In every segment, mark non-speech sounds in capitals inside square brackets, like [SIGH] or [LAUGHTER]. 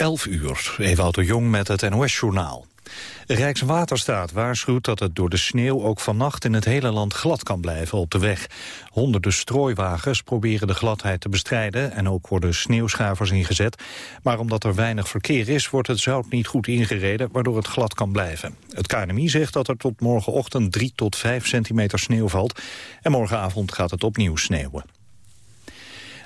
11 uur, Ewout de Jong met het NOS-journaal. Rijkswaterstaat waarschuwt dat het door de sneeuw ook vannacht in het hele land glad kan blijven op de weg. Honderden strooiwagens proberen de gladheid te bestrijden en ook worden sneeuwschuivers ingezet. Maar omdat er weinig verkeer is, wordt het zout niet goed ingereden, waardoor het glad kan blijven. Het KNMI zegt dat er tot morgenochtend 3 tot 5 centimeter sneeuw valt en morgenavond gaat het opnieuw sneeuwen.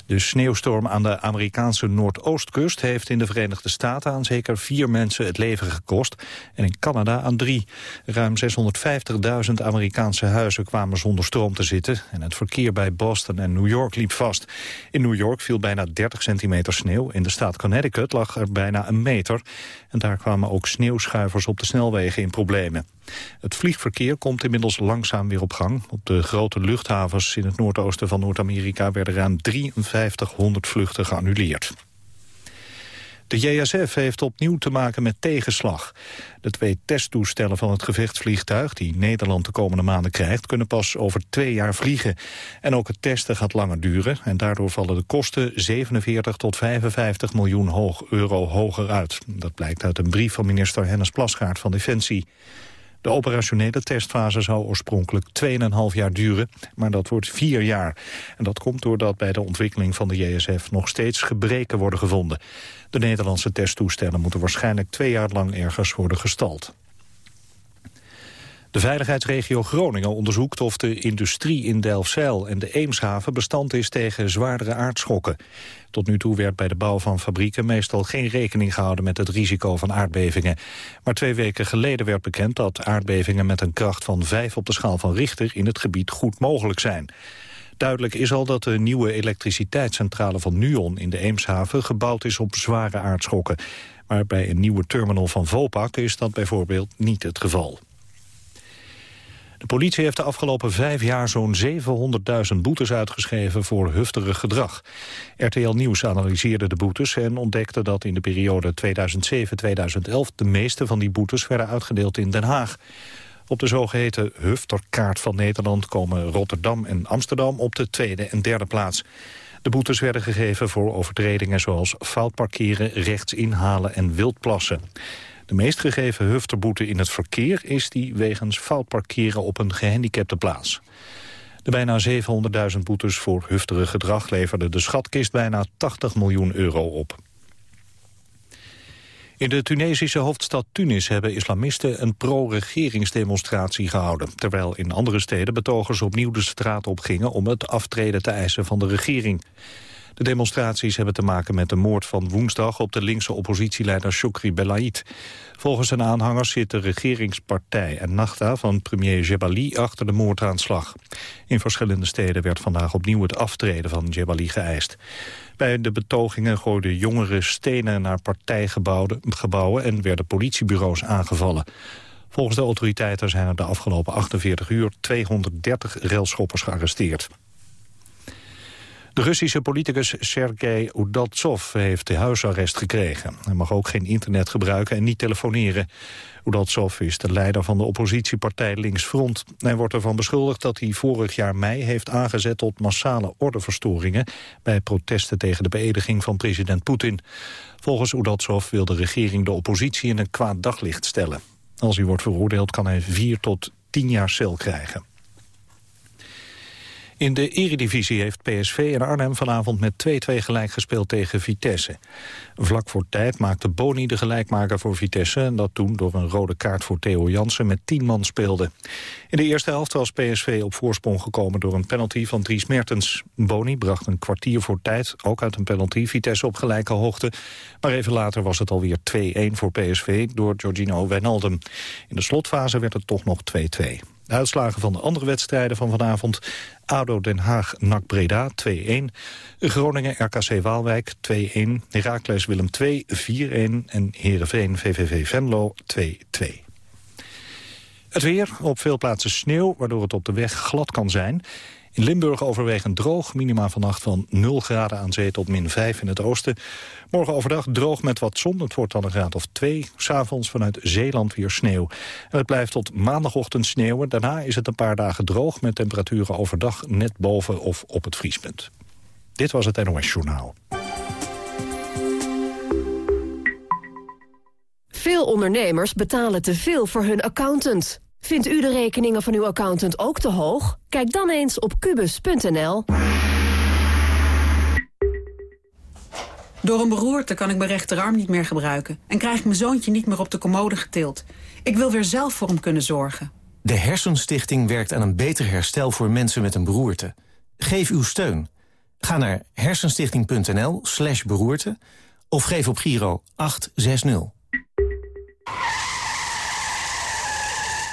De sneeuwstorm aan de Amerikaanse Noordoostkust heeft in de Verenigde Staten aan zeker vier mensen het leven gekost en in Canada aan drie. Ruim 650.000 Amerikaanse huizen kwamen zonder stroom te zitten en het verkeer bij Boston en New York liep vast. In New York viel bijna 30 centimeter sneeuw, in de staat Connecticut lag er bijna een meter en daar kwamen ook sneeuwschuivers op de snelwegen in problemen. Het vliegverkeer komt inmiddels langzaam weer op gang. Op de grote luchthavens in het noordoosten van Noord-Amerika werden ruim 5300 vluchten geannuleerd. De JSF heeft opnieuw te maken met tegenslag. De twee testtoestellen van het gevechtsvliegtuig... die Nederland de komende maanden krijgt... kunnen pas over twee jaar vliegen. En ook het testen gaat langer duren... en daardoor vallen de kosten 47 tot 55 miljoen hoog euro hoger uit. Dat blijkt uit een brief van minister Hennis Plasgaard van Defensie. De operationele testfase zou oorspronkelijk 2,5 jaar duren, maar dat wordt 4 jaar. En dat komt doordat bij de ontwikkeling van de JSF nog steeds gebreken worden gevonden. De Nederlandse testtoestellen moeten waarschijnlijk twee jaar lang ergens worden gestald. De veiligheidsregio Groningen onderzoekt of de industrie in Delfzijl en de Eemshaven bestand is tegen zwaardere aardschokken. Tot nu toe werd bij de bouw van fabrieken meestal geen rekening gehouden met het risico van aardbevingen. Maar twee weken geleden werd bekend dat aardbevingen met een kracht van 5 op de schaal van Richter in het gebied goed mogelijk zijn. Duidelijk is al dat de nieuwe elektriciteitscentrale van Nuon in de Eemshaven gebouwd is op zware aardschokken. Maar bij een nieuwe terminal van Vopak is dat bijvoorbeeld niet het geval. De politie heeft de afgelopen vijf jaar zo'n 700.000 boetes uitgeschreven voor hufterig gedrag. RTL Nieuws analyseerde de boetes en ontdekte dat in de periode 2007-2011 de meeste van die boetes werden uitgedeeld in Den Haag. Op de zogeheten hufterkaart van Nederland komen Rotterdam en Amsterdam op de tweede en derde plaats. De boetes werden gegeven voor overtredingen zoals fout parkeren, rechts inhalen en wildplassen. De meest gegeven hufterboete in het verkeer is die wegens fout parkeren op een gehandicapte plaats. De bijna 700.000 boetes voor hufterig gedrag leverde de schatkist bijna 80 miljoen euro op. In de Tunesische hoofdstad Tunis hebben islamisten een pro-regeringsdemonstratie gehouden, terwijl in andere steden betogers opnieuw de straat op gingen om het aftreden te eisen van de regering. De demonstraties hebben te maken met de moord van woensdag op de linkse oppositieleider Shukri Belaid. Volgens zijn aanhangers zit de regeringspartij en Nachta van premier Jebali achter de moordaanslag. In verschillende steden werd vandaag opnieuw het aftreden van Jebali geëist. Bij de betogingen gooiden jongeren stenen naar partijgebouwen en werden politiebureaus aangevallen. Volgens de autoriteiten zijn er de afgelopen 48 uur 230 railschoppers gearresteerd. De Russische politicus Sergei Udaltsov heeft de huisarrest gekregen. Hij mag ook geen internet gebruiken en niet telefoneren. Udaltsov is de leider van de oppositiepartij Linksfront. Hij wordt ervan beschuldigd dat hij vorig jaar mei heeft aangezet tot massale ordeverstoringen bij protesten tegen de beëdiging van president Poetin. Volgens Udaltsov wil de regering de oppositie in een kwaad daglicht stellen. Als hij wordt veroordeeld kan hij vier tot tien jaar cel krijgen. In de eredivisie heeft PSV in Arnhem vanavond met 2-2 gelijk gespeeld tegen Vitesse. Vlak voor tijd maakte Boni de gelijkmaker voor Vitesse... en dat toen door een rode kaart voor Theo Jansen met 10 man speelde. In de eerste helft was PSV op voorsprong gekomen door een penalty van Dries Mertens. Boni bracht een kwartier voor tijd, ook uit een penalty, Vitesse op gelijke hoogte. Maar even later was het alweer 2-1 voor PSV door Giorgino Wijnaldum. In de slotfase werd het toch nog 2-2. Uitslagen van de andere wedstrijden van vanavond. ADO Den Haag, NAC Breda 2-1. Groningen, RKC Waalwijk 2-1. Heracles Willem 2, 4-1. En Heerenveen, VVV Venlo 2-2. Het weer, op veel plaatsen sneeuw, waardoor het op de weg glad kan zijn. In Limburg overwegend droog, minima vannacht van 0 graden aan zee tot min 5 in het oosten. Morgen overdag droog met wat zon, het wordt dan een graad of 2. S'avonds vanuit Zeeland weer sneeuw. En het blijft tot maandagochtend sneeuwen. Daarna is het een paar dagen droog met temperaturen overdag net boven of op het vriespunt. Dit was het NOS Journaal. Veel ondernemers betalen te veel voor hun accountant. Vindt u de rekeningen van uw accountant ook te hoog? Kijk dan eens op kubus.nl. Door een beroerte kan ik mijn rechterarm niet meer gebruiken... en krijg ik mijn zoontje niet meer op de commode getild. Ik wil weer zelf voor hem kunnen zorgen. De Hersenstichting werkt aan een beter herstel voor mensen met een beroerte. Geef uw steun. Ga naar hersenstichting.nl slash beroerte... of geef op Giro 860.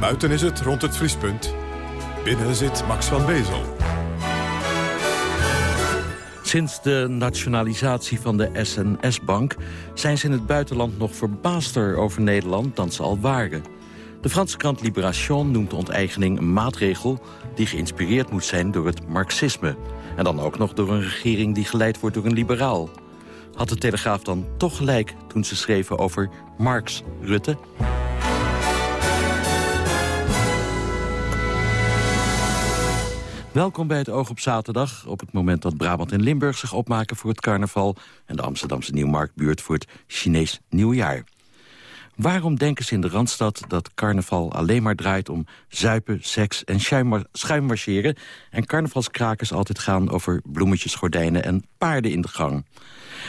Buiten is het rond het vriespunt. Binnen zit Max van Wezel. Sinds de nationalisatie van de SNS-bank zijn ze in het buitenland nog verbaasder over Nederland dan ze al waren. De Franse krant Libération noemt de onteigening een maatregel die geïnspireerd moet zijn door het marxisme. En dan ook nog door een regering die geleid wordt door een liberaal. Had de Telegraaf dan toch gelijk toen ze schreven over Marx Rutte? Welkom bij het Oog op Zaterdag. Op het moment dat Brabant en Limburg zich opmaken voor het carnaval... en de Amsterdamse Nieuwmarktbuurt voor het Chinees Nieuwjaar. Waarom denken ze in de Randstad dat carnaval alleen maar draait om zuipen, seks en schuimmarcheren... en carnavalskrakers altijd gaan over bloemetjes, gordijnen en paarden in de gang?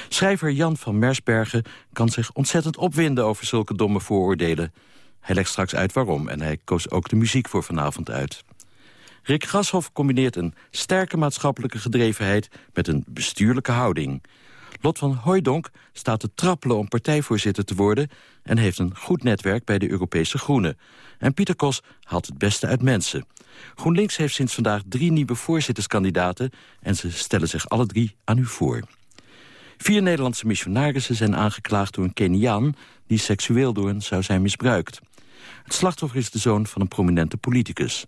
Schrijver Jan van Mersbergen kan zich ontzettend opwinden over zulke domme vooroordelen. Hij legt straks uit waarom en hij koos ook de muziek voor vanavond uit. Rick Grashoff combineert een sterke maatschappelijke gedrevenheid... met een bestuurlijke houding. Lot van Hooijdonk staat te trappelen om partijvoorzitter te worden... en heeft een goed netwerk bij de Europese Groenen. En Pieter Kos haalt het beste uit mensen. GroenLinks heeft sinds vandaag drie nieuwe voorzitterskandidaten... en ze stellen zich alle drie aan u voor. Vier Nederlandse missionarissen zijn aangeklaagd door een Keniaan... die seksueel door hen zou zijn misbruikt. Het slachtoffer is de zoon van een prominente politicus.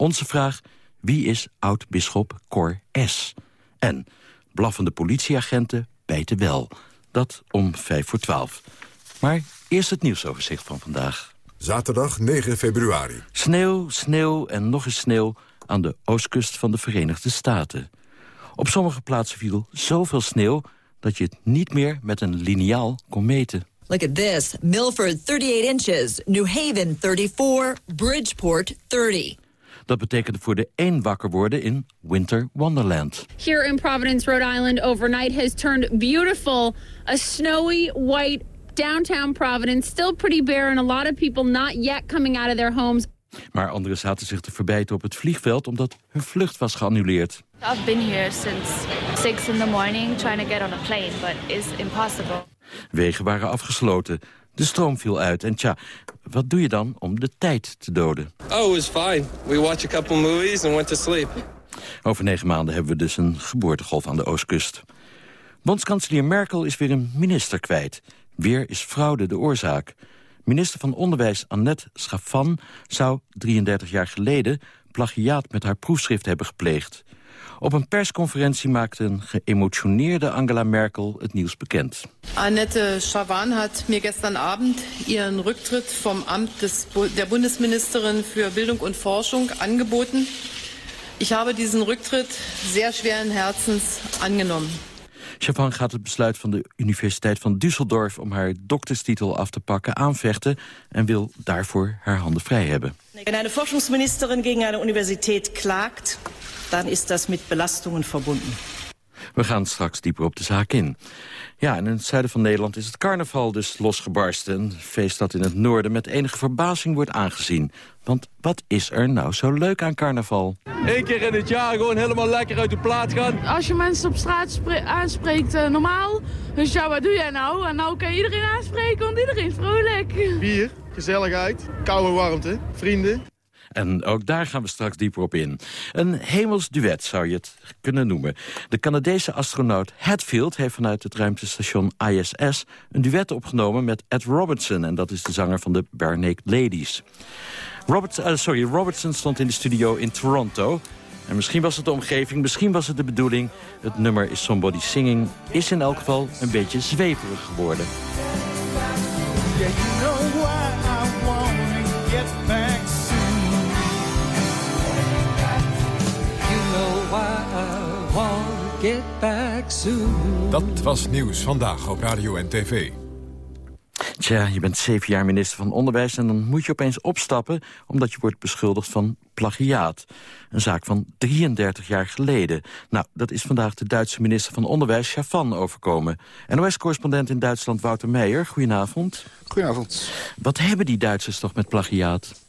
Onze vraag, wie is oud-bisschop Cor S? En blaffende politieagenten bijten wel. Dat om vijf voor twaalf. Maar eerst het nieuwsoverzicht van vandaag. Zaterdag 9 februari. Sneeuw, sneeuw en nog eens sneeuw aan de oostkust van de Verenigde Staten. Op sommige plaatsen viel zoveel sneeuw dat je het niet meer met een liniaal kon meten. Look at this. Milford 38 inches, New Haven 34, Bridgeport 30. Dat betekende voor de één wakker worden in Winter Wonderland. Here in Providence, Rhode Island, overnight has turned beautiful. A snowy white downtown Providence, still pretty bare and a lot of people not yet coming out of their homes. Maar anderen zaten zich te verbijten op het vliegveld omdat hun vlucht was geannuleerd. I've been here since 6 in the morning trying to get on a plane, but it's impossible. Wegen waren afgesloten. De stroom viel uit en tja, wat doe je dan om de tijd te doden? Oh, it was fine. We watched a couple movies and went to sleep. Over negen maanden hebben we dus een geboortegolf aan de oostkust. Bondskanselier Merkel is weer een minister kwijt. Weer is fraude de oorzaak. Minister van Onderwijs Annette Schafan zou 33 jaar geleden plagiaat met haar proefschrift hebben gepleegd. Op een persconferentie maakte een geëmotioneerde Angela Merkel het nieuws bekend. Annette Schawan hat mir gestern Abend ihren Rücktritt vom Amt des, der Bundesministerin für Bildung und Forschung angeboten. Ich habe diesen Rücktritt sehr schweren Herzens angenommen. Chavan gaat het besluit van de Universiteit van Düsseldorf... om haar dokterstitel af te pakken aanvechten... en wil daarvoor haar handen vrij hebben. Wenn eine Forschungsministerin gegen eine Universität klagt... dan is dat met belastingen verbonden. We gaan straks dieper op de zaak in. Ja, en in het zuiden van Nederland is het carnaval dus losgebarsten. Een feest dat in het noorden met enige verbazing wordt aangezien. Want wat is er nou zo leuk aan carnaval? Eén keer in het jaar gewoon helemaal lekker uit de plaat gaan. Als je mensen op straat aanspreekt uh, normaal, dus ja, wat doe jij nou? En nou kan je iedereen aanspreken, want iedereen is vrolijk. Bier, gezelligheid, koude warmte, vrienden. En ook daar gaan we straks dieper op in. Een hemels duet zou je het kunnen noemen. De Canadese astronaut Hatfield heeft vanuit het ruimtestation ISS... een duet opgenomen met Ed Robertson. En dat is de zanger van de Bare Ladies. Robert, uh, sorry, Robertson stond in de studio in Toronto... En misschien was het de omgeving, misschien was het de bedoeling. Het nummer is Somebody Singing is in elk geval een beetje zweverig geworden. Yeah, you know why I get back get back soon. Dat was nieuws vandaag op Radio en TV. Tja, je bent zeven jaar minister van Onderwijs... en dan moet je opeens opstappen omdat je wordt beschuldigd van plagiaat. Een zaak van 33 jaar geleden. Nou, dat is vandaag de Duitse minister van Onderwijs, Chavan, overkomen. NOS-correspondent in Duitsland, Wouter Meijer. Goedenavond. Goedenavond. Wat hebben die Duitsers toch met plagiaat?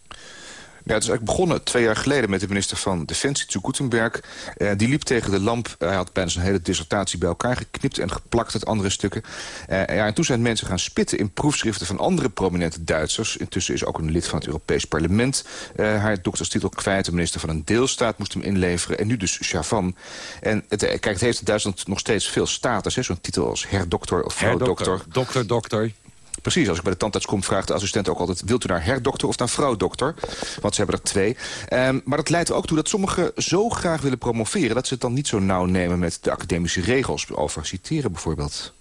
Ja, het is eigenlijk begonnen twee jaar geleden met de minister van Defensie, Zu Gutenberg. Uh, die liep tegen de lamp. Hij had bijna zijn hele dissertatie bij elkaar geknipt en geplakt uit andere stukken. Uh, ja, en toen zijn mensen gaan spitten in proefschriften van andere prominente Duitsers. Intussen is ook een lid van het Europees Parlement uh, haar dokterstitel kwijt. De minister van een deelstaat moest hem inleveren. En nu dus Chavan. En het, kijk, het heeft in Duitsland nog steeds veel status. Zo'n titel als herdokter of vrouwdokter. Dokter, dokter. Precies, als ik bij de tandarts kom, vraagt de assistent ook altijd... wilt u naar herdokter of naar vrouwdokter? Want ze hebben er twee. Um, maar dat leidt ook toe dat sommigen zo graag willen promoveren... dat ze het dan niet zo nauw nemen met de academische regels. Over citeren bijvoorbeeld.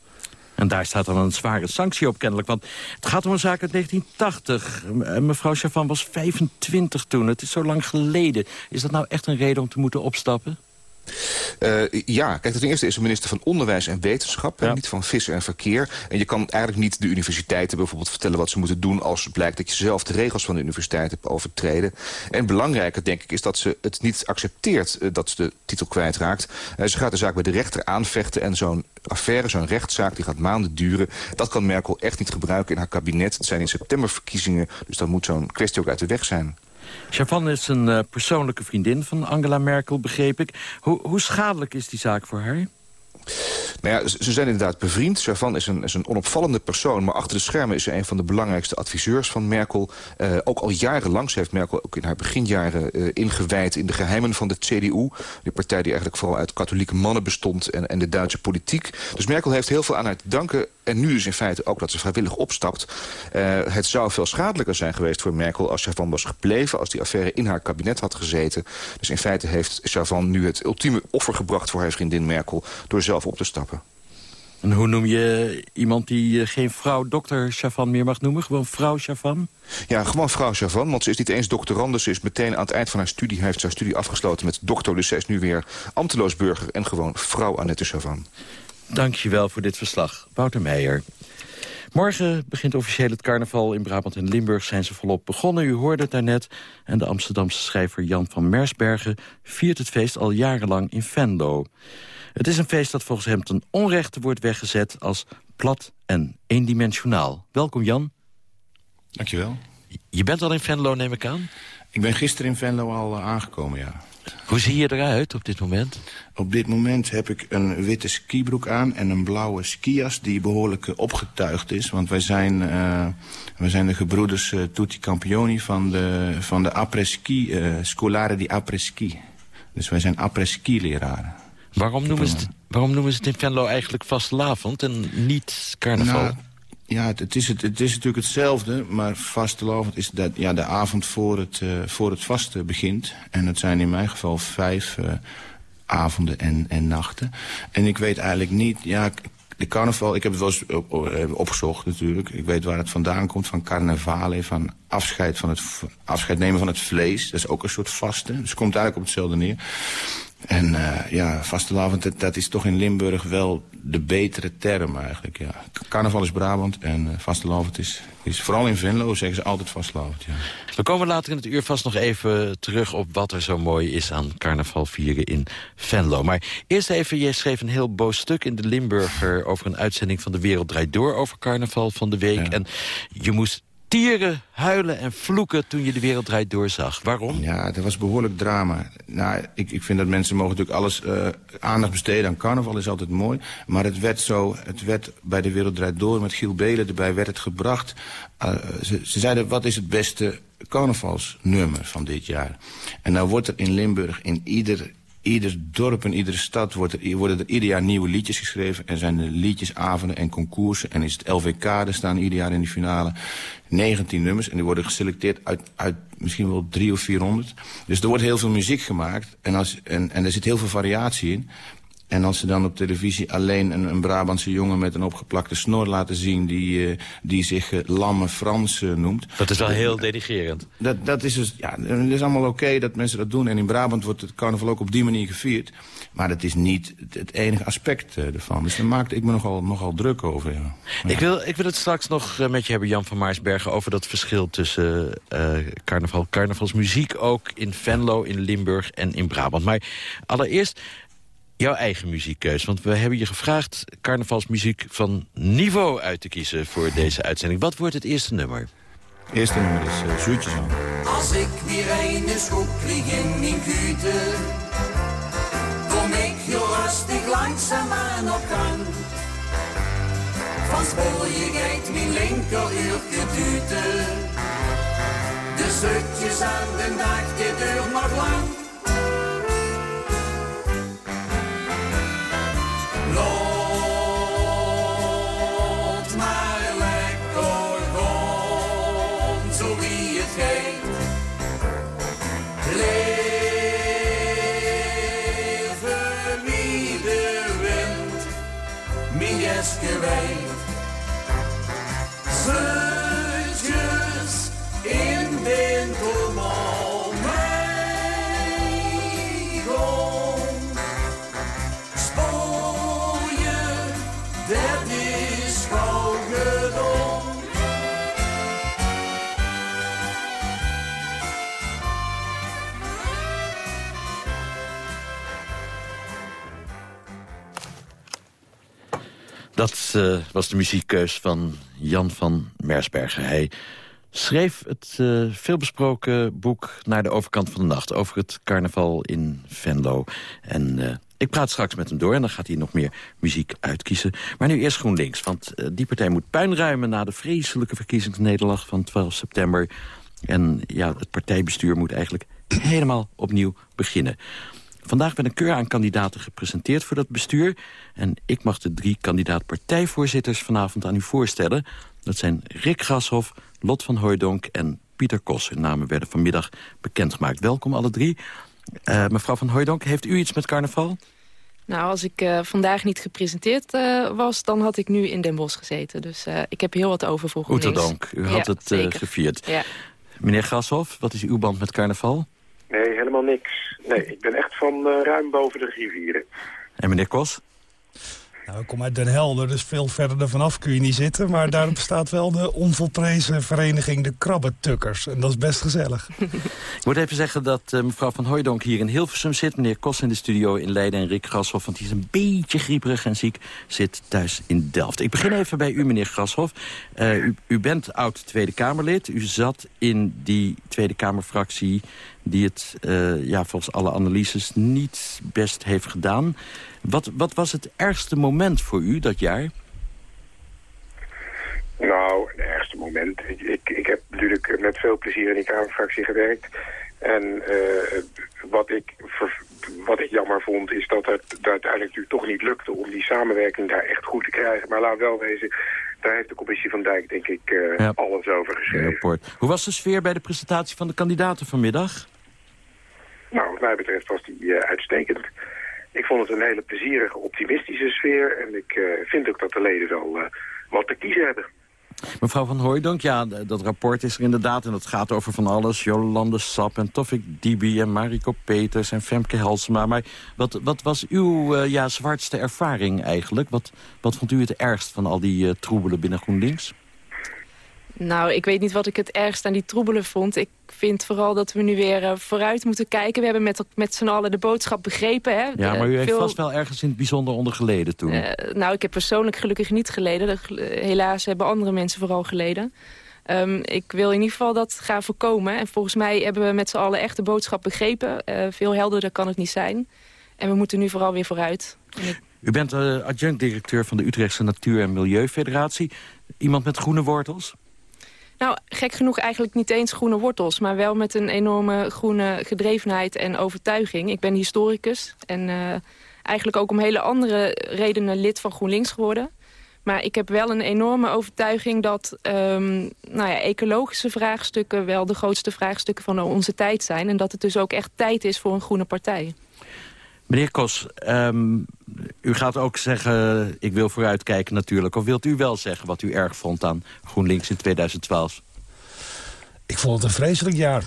En daar staat dan een zware sanctie op kennelijk. Want het gaat om een zaak uit 1980. Mevrouw Chavan was 25 toen. Het is zo lang geleden. Is dat nou echt een reden om te moeten opstappen? Uh, ja, kijk, ten eerste is de minister van Onderwijs en Wetenschap... Ja. niet van Vissen en Verkeer. En je kan eigenlijk niet de universiteiten bijvoorbeeld vertellen... wat ze moeten doen als blijkt dat je zelf de regels van de universiteit hebt overtreden. En belangrijker, denk ik, is dat ze het niet accepteert... Uh, dat ze de titel kwijtraakt. Uh, ze gaat de zaak bij de rechter aanvechten... en zo'n affaire, zo'n rechtszaak, die gaat maanden duren. Dat kan Merkel echt niet gebruiken in haar kabinet. Het zijn in september verkiezingen, dus dan moet zo'n kwestie ook uit de weg zijn. Chavan is een uh, persoonlijke vriendin van Angela Merkel, begreep ik. Hoe, schadelijk is die zaak voor haar? Nou ja, ze zijn inderdaad bevriend. Chavan is een, is een onopvallende persoon, maar achter de schermen is ze een van de belangrijkste adviseurs van Merkel. Uh, ook al jarenlang, ze heeft Merkel ook in haar beginjaren uh, ingewijd in de geheimen van de CDU. Die partij die eigenlijk vooral uit katholieke mannen bestond en, en de Duitse politiek. Dus Merkel heeft heel veel aan haar te danken. En nu is in feite ook dat ze vrijwillig opstapt. Uh, het zou veel schadelijker zijn geweest voor Merkel als Chavan was gebleven... als die affaire in haar kabinet had gezeten. Dus in feite heeft Chavan nu het ultieme offer gebracht voor haar vriendin Merkel... door zelf op te stappen. En hoe noem je iemand die eh, geen vrouw dokter Chavan meer mag noemen? Gewoon vrouw Chavan? Ja, gewoon vrouw Chavan, want ze is niet eens doctorandus. Ze is meteen aan het eind van haar studie, heeft haar studie afgesloten met dokter. Dus ze is nu weer ambteloos burger en gewoon vrouw Annette Chavan. Dankjewel voor dit verslag, Wouter Meijer. Morgen begint officieel het carnaval. In Brabant en Limburg zijn ze volop begonnen. U hoorde het daarnet. En de Amsterdamse schrijver Jan van Mersbergen... viert het feest al jarenlang in Venlo. Het is een feest dat volgens hem ten onrechte wordt weggezet... als plat en eendimensionaal. Welkom Jan. Dankjewel. Je bent al in Venlo, neem ik aan? Ik ben gisteren in Venlo al uh, aangekomen, ja. Hoe zie je eruit op dit moment? Op dit moment heb ik een witte skibroek aan en een blauwe skias die behoorlijk uh, opgetuigd is. Want wij zijn, uh, wij zijn de gebroeders uh, Tutti Campioni van de, van de après-ski, Scolare di après-ski. Dus wij zijn après-ski-leraren. Waarom noemen, ze het, waarom noemen ze het in Venlo eigenlijk vastelavond en niet carnaval? Nou, ja, het, is het, het is natuurlijk hetzelfde, maar vastelavond is dat, ja, de avond voor het, uh, voor het vasten begint. En het zijn in mijn geval vijf uh, avonden en, en nachten. En ik weet eigenlijk niet, ja, de carnaval, ik heb het wel eens op, opgezocht natuurlijk. Ik weet waar het vandaan komt, van carnavale, van afscheid, van het, afscheid nemen van het vlees. Dat is ook een soort vasten. Dus het komt eigenlijk op hetzelfde neer. En uh, ja, vastelavond, dat, is toch in Limburg wel de betere term eigenlijk. Ja. Carnaval is Brabant en uh, vastelavond is, is vooral in Venlo zeggen ze altijd vastelavond. Ja. We komen later in het uur vast nog even terug op wat er zo mooi is aan carnaval vieren in Venlo. Maar eerst even, jij schreef een heel boos stuk in de Limburger over een uitzending van De Wereld Draait Door over carnaval van de week. En je moest tieren, huilen en vloeken toen je de wereld draait doorzag. Waarom? Ja, dat was behoorlijk drama. Nou, ik, ik vind dat mensen mogen natuurlijk alles uh, aandacht besteden aan carnaval, is altijd mooi. Maar het werd zo, het werd bij de wereld draait door met Giel Belen erbij, werd het gebracht. Uh, ze, ze zeiden, wat is het beste carnavalsnummer van dit jaar? En nou wordt er in Limburg in ieder ieder dorp en iedere stad wordt er, worden er ieder jaar nieuwe liedjes geschreven. En zijn er liedjesavonden en concoursen. En is het LVK, er staan ieder jaar in de finale 19 nummers. En die worden geselecteerd uit, uit misschien wel 3 of 400. Dus er wordt heel veel muziek gemaakt. En, als, en, en er zit heel veel variatie in. En als ze dan op televisie alleen een, een Brabantse jongen met een opgeplakte snor laten zien... die, uh, die zich uh, Lamme Frans uh, noemt. Dat is wel heel denigerend. Dat, dat is dus, ja, het is allemaal oké okay dat mensen dat doen. En in Brabant wordt het carnaval ook op die manier gevierd. Maar dat is niet het, het enige aspect ervan. Dus daar maakte ik me nogal, nogal druk over. Ja. Ik, wil, ik wil het straks nog met je hebben, Jan van Maarsbergen... over dat verschil tussen carnaval, carnavalsmuziek ook in Venlo, in Limburg en in Brabant. Maar allereerst jouw eigen muziekkeus. Want we hebben je gevraagd carnavalsmuziek van niveau uit te kiezen voor deze uitzending. Wat wordt het eerste nummer? Het eerste nummer is uh, Zoetjes aan. Als ik weer een schop krijg in mijn kute, kom ik heel rustig langzaam aan op gang. Van spoorjigheid mijn linkeruurtje dute, de zoetjes aan de dag, dit duurt nog lang. Mijn Uh, was de muziekkeus van Jan van Mersbergen. Hij schreef het uh, veelbesproken boek Naar de overkant van de nacht... over het carnaval in Venlo. En uh, ik praat straks met hem door en dan gaat hij nog meer muziek uitkiezen. Maar nu eerst GroenLinks, want die partij moet puin ruimen... na de vreselijke verkiezingsnederlaag van 12 september. En ja, het partijbestuur moet eigenlijk helemaal opnieuw beginnen. Vandaag werd een keur aan kandidaten gepresenteerd voor dat bestuur. En ik mag de drie kandidaat-partijvoorzitters vanavond aan u voorstellen. Dat zijn Rick Grashoff, Lot van Hooijdonk en Pieter Kos. Hun namen werden vanmiddag bekendgemaakt. Welkom alle drie. Uh, mevrouw van Hooijdonk, heeft u iets met carnaval? Nou, als ik uh, vandaag niet gepresenteerd uh, was, dan had ik nu in Den Bosch gezeten. Dus ik heb heel wat over voor. Oeterdank, u had ja, het gevierd. Ja. Meneer Grashoff, wat is uw band met carnaval? Nee, helemaal niks. Nee, ik ben echt van uh, ruim boven de rivieren. En meneer Kos? Nou, ik kom uit Den Helder, dus veel verder ervan af kun je niet zitten. Maar [LAUGHS] daar bestaat wel de onvolprezen vereniging de Krabbetukkers. En dat is best gezellig. [LAUGHS] ik moet even zeggen dat uh, mevrouw Van Hooijdonk hier in Hilversum zit. Meneer Kos in de studio in Leiden en Rick Grashoff... want die is een beetje grieperig en ziek, zit thuis in Delft. Ik begin even bij u, meneer Grashoff. Uh, u, u bent oud Tweede Kamerlid. U zat in die Tweede Kamerfractie die het uh, ja, volgens alle analyses niet best heeft gedaan. Wat, wat was het ergste moment voor u dat jaar? Nou, het ergste moment. Ik, ik, ik heb natuurlijk met veel plezier in die Kamerfractie gewerkt. En uh, wat, ik, wat ik jammer vond is dat het dat uiteindelijk toch niet lukte... om die samenwerking daar echt goed te krijgen. Maar laat wel wezen, daar heeft de commissie van Dijk denk ik uh, ja. alles over geschreven. Rapport. Hoe was de sfeer bij de presentatie van de kandidaten vanmiddag? Nou, wat mij betreft was die uh, uitstekend. Ik vond het een hele plezierige, optimistische sfeer. En ik uh, vind ook dat de leden wel uh, wat te kiezen hebben. Mevrouw Van Hooijdonk, ja, dat rapport is er inderdaad... en dat gaat over van alles. Jolande Sap en Tofik Dibi en Mariko Peters en Femke Halsema. Maar wat, wat was uw ja, zwartste ervaring eigenlijk? Wat, wat vond u het ergst van al die troebelen binnen GroenLinks? Nou, ik weet niet wat ik het ergst aan die troebelen vond. Ik vind vooral dat we nu weer uh, vooruit moeten kijken. We hebben met, met z'n allen de boodschap begrepen. Hè? Ja, maar u heeft vast wel ergens in het bijzonder onder geleden toen. Uh, nou, ik heb persoonlijk gelukkig niet geleden. helaas hebben andere mensen vooral geleden. Um, ik wil in ieder geval dat gaan voorkomen. En volgens mij hebben we met z'n allen echt de boodschap begrepen. Uh, veel helderder kan het niet zijn. En we moeten nu vooral weer vooruit. U bent adjunct-directeur van de Utrechtse Natuur- en Milieufederatie. Iemand met groene wortels? Nou, gek genoeg eigenlijk niet eens groene wortels... maar wel met een enorme groene gedrevenheid en overtuiging. Ik ben historicus en uh, eigenlijk ook om hele andere redenen lid van GroenLinks geworden. Maar ik heb wel een enorme overtuiging dat um, nou ja, ecologische vraagstukken... wel de grootste vraagstukken van onze tijd zijn. En dat het dus ook echt tijd is voor een groene partij. Meneer Kos, um, u gaat ook zeggen, ik wil vooruitkijken natuurlijk. Of wilt u wel zeggen wat u erg vond aan GroenLinks in 2012? Ik vond het een vreselijk jaar.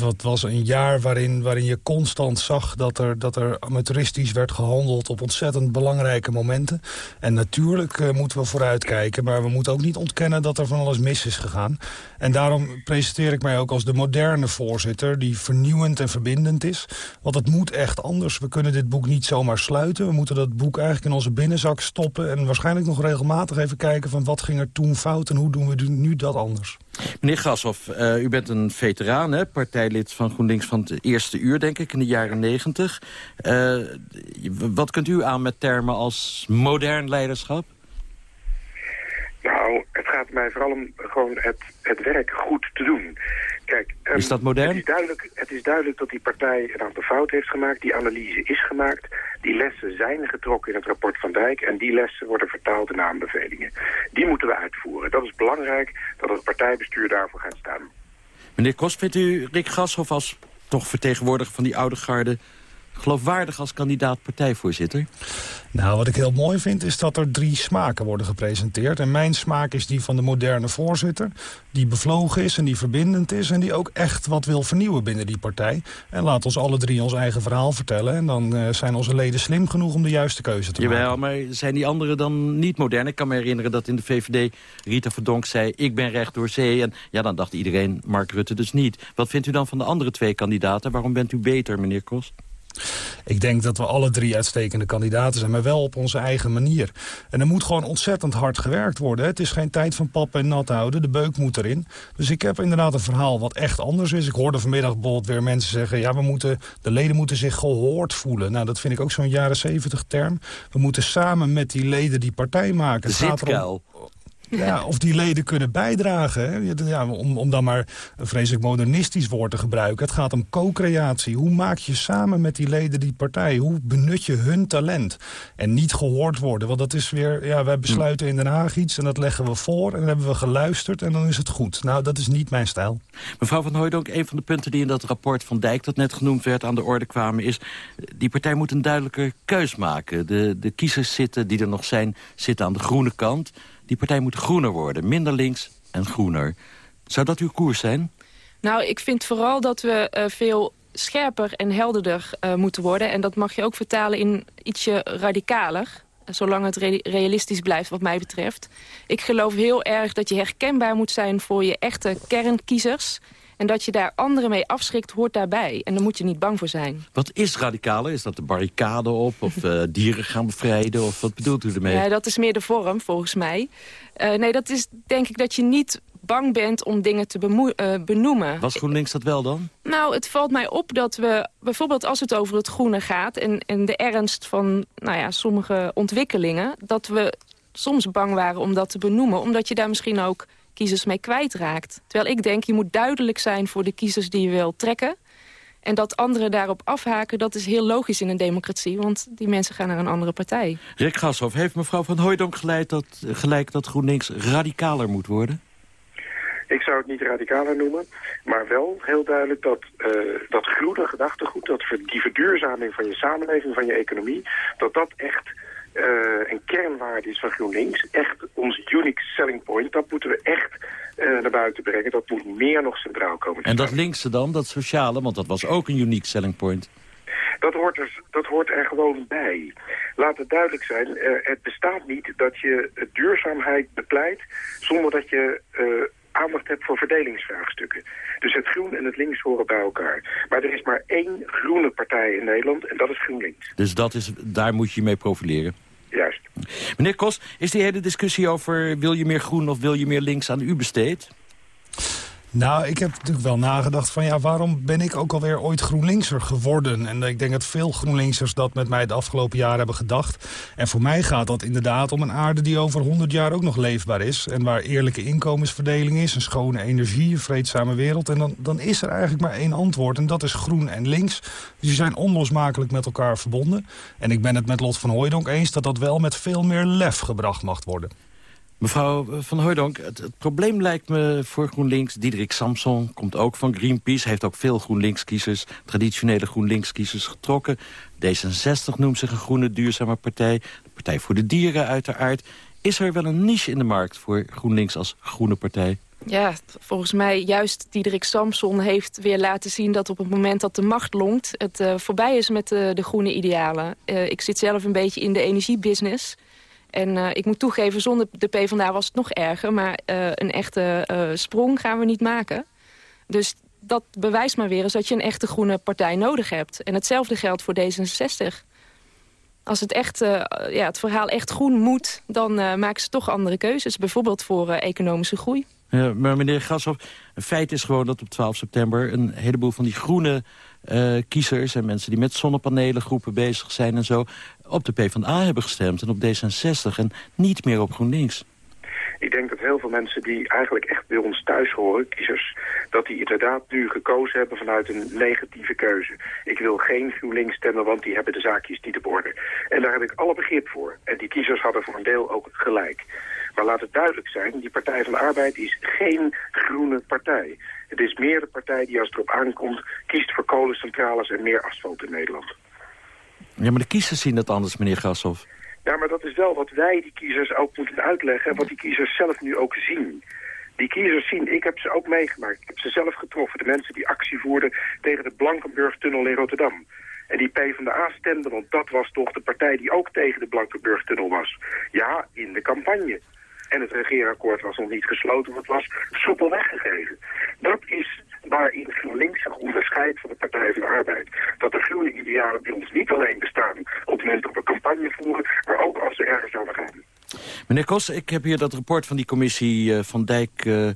Het was een jaar waarin, waarin je constant zag dat er, dat er amateuristisch werd gehandeld op ontzettend belangrijke momenten. En natuurlijk uh, moeten we vooruitkijken, maar we moeten ook niet ontkennen dat er van alles mis is gegaan. En daarom presenteer ik mij ook als de moderne voorzitter die vernieuwend en verbindend is. Want het moet echt anders. We kunnen dit boek niet zomaar sluiten. We moeten dat boek eigenlijk in onze binnenzak stoppen en waarschijnlijk nog regelmatig even kijken van wat ging er toen fout en hoe doen we nu dat anders. Meneer Grashoff, uh, u bent een veteraan, hè? partijlid van GroenLinks van het eerste uur, denk ik, in de jaren negentig. Uh, wat kunt u aan met termen als modern leiderschap? Nou, het gaat mij vooral om gewoon het, het werk goed te doen. Kijk, um, is dat modern? Het is, duidelijk, het is duidelijk dat die partij een aantal fouten heeft gemaakt. Die analyse is gemaakt. Die lessen zijn getrokken in het rapport van Dijk. En die lessen worden vertaald in aanbevelingen. Die moeten we uitvoeren. Dat is belangrijk dat het partijbestuur daarvoor gaat staan. Meneer Kos, vindt u Rick Gashoff als toch vertegenwoordiger van die oude garde geloofwaardig als kandidaat partijvoorzitter? Nou, wat ik heel mooi vind is dat er drie smaken worden gepresenteerd. En mijn smaak is die van de moderne voorzitter. Die bevlogen is en die verbindend is. En die ook echt wat wil vernieuwen binnen die partij. En laat ons alle drie ons eigen verhaal vertellen. En dan uh, zijn onze leden slim genoeg om de juiste keuze te Jawel, maken. maar zijn die anderen dan niet modern? Ik kan me herinneren dat in de VVD Rita Verdonk zei... ik ben recht door zee. En ja, dan dacht iedereen Mark Rutte dus niet. Wat vindt u dan van de andere twee kandidaten? Waarom bent u beter, meneer Kost? Ik denk dat we alle drie uitstekende kandidaten zijn, maar wel op onze eigen manier. En er moet gewoon ontzettend hard gewerkt worden. Het is geen tijd van pap en nat houden, de beuk moet erin. Dus ik heb inderdaad een verhaal wat echt anders is. Ik hoorde vanmiddag bijvoorbeeld weer mensen zeggen... ja, we moeten, de leden moeten zich gehoord voelen. Nou, dat vind ik ook zo'n jaren zeventig term. We moeten samen met die leden die partij maken. Zitkuil. Ja, of die leden kunnen bijdragen. Hè? Ja, om, om dan maar een vreselijk modernistisch woord te gebruiken. Het gaat om co-creatie. Hoe maak je samen met die leden die partij? Hoe benut je hun talent? En niet gehoord worden. Want dat is weer, ja, wij besluiten in Den Haag iets en dat leggen we voor. En dan hebben we geluisterd en dan is het goed. Nou, dat is niet mijn stijl. Mevrouw Van Hooydonk, een van de punten die in dat rapport van Dijk... dat net genoemd werd, aan de orde kwamen... is die partij moet een duidelijke keus maken. De, de kiezers zitten, die er nog zijn, zitten aan de groene kant die partij moet groener worden. Minder links en groener. Zou dat uw koers zijn? Nou, ik vind vooral dat we uh, veel scherper en helderder uh, moeten worden. En dat mag je ook vertalen in ietsje radicaler. Zolang het re realistisch blijft wat mij betreft. Ik geloof heel erg dat je herkenbaar moet zijn voor je echte kernkiezers. En dat je daar anderen mee afschrikt, hoort daarbij. En daar moet je niet bang voor zijn. Wat is radicaler? Is dat de barricade op? Of uh, [LAUGHS] dieren gaan bevrijden? Of wat bedoelt u ermee? Ja, dat is meer de vorm, volgens mij. Uh, nee, dat is denk ik dat je niet bang bent om dingen te uh, benoemen. Was GroenLinks dat wel dan? Nou, het valt mij op dat we, bijvoorbeeld als het over het groene gaat... en, en de ernst van nou ja, sommige ontwikkelingen... dat we soms bang waren om dat te benoemen. Omdat je daar misschien ook kiezers mee kwijtraakt. Terwijl ik denk, je moet duidelijk zijn voor de kiezers die je wil trekken. En dat anderen daarop afhaken, dat is heel logisch in een democratie. Want die mensen gaan naar een andere partij. Rick Gashoff, heeft mevrouw Van Hooydonk gelijk dat, gelijk dat GroenLinks radicaler moet worden? Ik zou het niet radicaler noemen, maar wel heel duidelijk dat uh, dat groene gedachtegoed, dat die verduurzaming van je samenleving, van je economie, dat dat echt eh, een kernwaarde is van GroenLinks. Echt ons unique selling point. Dat moeten we echt uh, naar buiten brengen. Dat moet meer nog centraal komen. En dat linkse dan, dat sociale, want dat was ook een unique selling point. Dat hoort, er, dat hoort er gewoon bij. Laat het duidelijk zijn, uh, het bestaat niet dat je duurzaamheid bepleit... zonder dat je uh, aandacht hebt voor verdelingsvraagstukken. Dus het groen en het links horen bij elkaar. Maar er is maar één groene partij in Nederland en dat is GroenLinks. Dus dat is, daar moet je mee profileren? Juist. Meneer Kos, is die hele discussie over wil je meer groen of wil je meer links aan u besteed? Nou, ik heb natuurlijk wel nagedacht van ja, waarom ben ik ook alweer ooit GroenLinkser geworden? En ik denk dat veel GroenLinksers dat met mij de afgelopen jaren hebben gedacht. En voor mij gaat dat inderdaad om een aarde die over 100 jaar ook nog leefbaar is. En waar eerlijke inkomensverdeling is, een schone energie, een vreedzame wereld. En dan, dan is er eigenlijk maar één antwoord en dat is groen en links. Dus die zijn onlosmakelijk met elkaar verbonden. En ik ben het met Lot van Hooijdonk eens dat dat wel met veel meer lef gebracht mag worden. Mevrouw Van Hooydonk, het, probleem lijkt me voor GroenLinks... Diederik Samson komt ook van Greenpeace... heeft ook veel GroenLinks-kiezers, traditionele GroenLinks-kiezers getrokken. D66 noemt zich een groene duurzame partij. De Partij voor de Dieren uiteraard. Is er wel een niche in de markt voor GroenLinks als groene partij? Ja, volgens mij juist Diederik Samson heeft weer laten zien... dat op het moment dat de macht longt... het uh, voorbij is met de, groene idealen. Uh, ik zit zelf een beetje in de energiebusiness... En uh, ik moet toegeven, zonder de PvdA was het nog erger. Maar uh, een echte uh, sprong gaan we niet maken. Dus dat bewijst maar weer eens dat je een echte groene partij nodig hebt. En hetzelfde geldt voor D66. Als het, echt, ja, het verhaal echt groen moet, dan maken ze toch andere keuzes. Bijvoorbeeld voor economische groei. Ja, maar meneer Gashoff, een feit is gewoon dat op 12 september... een heleboel van die groene kiezers en mensen die met zonnepanelengroepen bezig zijn en zo... op de PvdA hebben gestemd en op D66 en niet meer op GroenLinks. Ik denk dat heel veel mensen die eigenlijk echt bij ons thuis horen, kiezers... dat die inderdaad nu gekozen hebben vanuit een negatieve keuze. Ik wil geen GroenLinks stemmen, want die hebben de zaakjes niet op orde. En daar heb ik alle begrip voor. En die kiezers hadden voor een deel ook gelijk. Maar laat het duidelijk zijn, die Partij van de Arbeid is geen groene partij. Het is meer de partij die als het erop aankomt kiest voor kolencentrales en meer asfalt in Nederland. Ja, maar de kiezers zien dat anders, meneer Gashoff. Ja, maar dat is wel wat wij die kiezers ook moeten uitleggen... en wat die kiezers zelf nu ook zien. Die kiezers zien, ik heb ze ook meegemaakt. Ik heb ze zelf getroffen. De mensen die actie voerden tegen de Blankenburg-tunnel in Rotterdam. En die PvdA stemde, want dat was toch de partij die ook tegen de Blankenburg-tunnel was. Ja, in de campagne. En het regeerakkoord was nog niet gesloten, het was soepel weggegeven. Dat is waarin GroenLinks zich onderscheidt van de Partij van de Arbeid. Dat de groene idealen bij ons niet alleen bestaan op het moment dat we campagne voeren, maar ook als ze ergens over gaan. Meneer Kos, ik heb hier dat rapport van die commissie uh, van Dijk... Uh,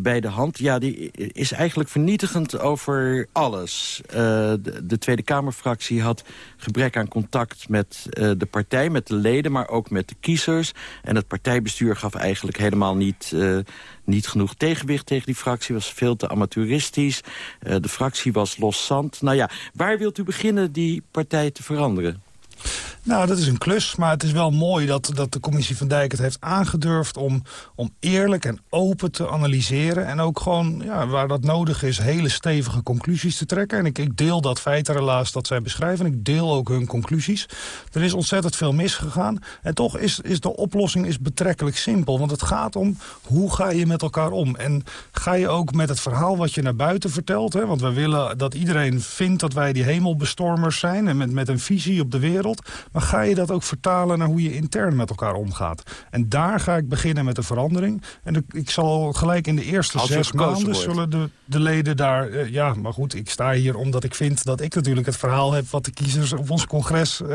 bij de hand. Ja, die is eigenlijk vernietigend over alles. Uh, de, de, Tweede Kamerfractie had gebrek aan contact met uh, de partij, met de leden... maar ook met de kiezers. En het partijbestuur gaf eigenlijk helemaal niet, uh, niet genoeg tegenwicht tegen die fractie. was veel te amateuristisch. de fractie was loszand. Nou ja, waar wilt u beginnen die partij te veranderen? Nou, dat is een klus, maar het is wel mooi dat, dat de commissie van Dijk het heeft aangedurfd... om, om eerlijk en open te analyseren en ook gewoon, ja, waar dat nodig is... hele stevige conclusies te trekken. En ik, deel dat feitenrelaas dat zij beschrijven en ik deel ook hun conclusies. Er is ontzettend veel misgegaan en toch is, is de oplossing is betrekkelijk simpel. Want het gaat om, hoe ga je met elkaar om? En ga je ook met het verhaal wat je naar buiten vertelt... Hè, want we willen dat iedereen vindt dat wij die hemelbestormers zijn... en met, met een visie op de wereld... Maar ga je dat ook vertalen naar hoe je intern met elkaar omgaat? En daar ga ik beginnen met de verandering. En de, ik zal gelijk in de eerste zes maanden wordt. zullen de, de leden daar... Uh, ja, maar goed, ik sta hier omdat ik vind dat ik natuurlijk het verhaal heb... wat de kiezers op ons congres uh,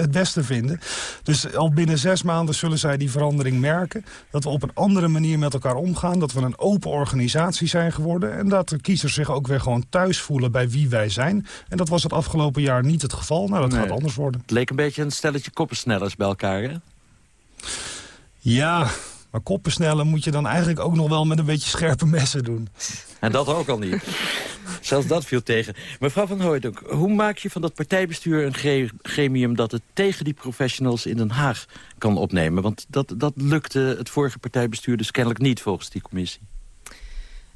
het beste vinden. Dus al binnen zes maanden zullen zij die verandering merken. Dat we op een andere manier met elkaar omgaan. Dat we een open organisatie zijn geworden. En dat de kiezers zich ook weer gewoon thuis voelen bij wie wij zijn. En dat was het afgelopen jaar niet het geval. Nou, dat nee. gaat anders worden. Leek een beetje een stelletje koppensnellers bij elkaar, hè? Ja, maar koppensnellen moet je dan eigenlijk ook nog wel met een beetje scherpe messen doen. En dat ook al niet. Zelfs dat viel tegen. Mevrouw Van Hooydonk, hoe maak je van dat partijbestuur een gremium... dat het tegen die professionals in Den Haag kan opnemen? Want dat, dat lukte het vorige partijbestuur dus kennelijk niet volgens die commissie.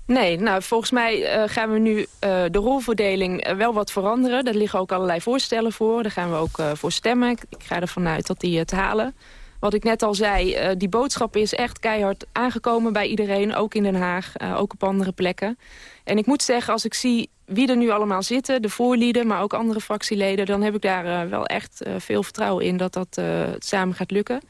Nee, nou volgens mij uh, gaan we nu uh, de rolverdeling uh, wel wat veranderen. Daar liggen ook allerlei voorstellen voor. Daar gaan we ook voor stemmen. Ik, ik, ga ervan uit dat die het halen. Wat ik net al zei, die boodschap is echt keihard aangekomen bij iedereen. Ook in Den Haag, ook op andere plekken. En ik moet zeggen, als ik zie wie er nu allemaal zitten... de voorlieden, maar ook andere fractieleden... dan heb ik daar wel echt veel vertrouwen in dat dat samen gaat lukken.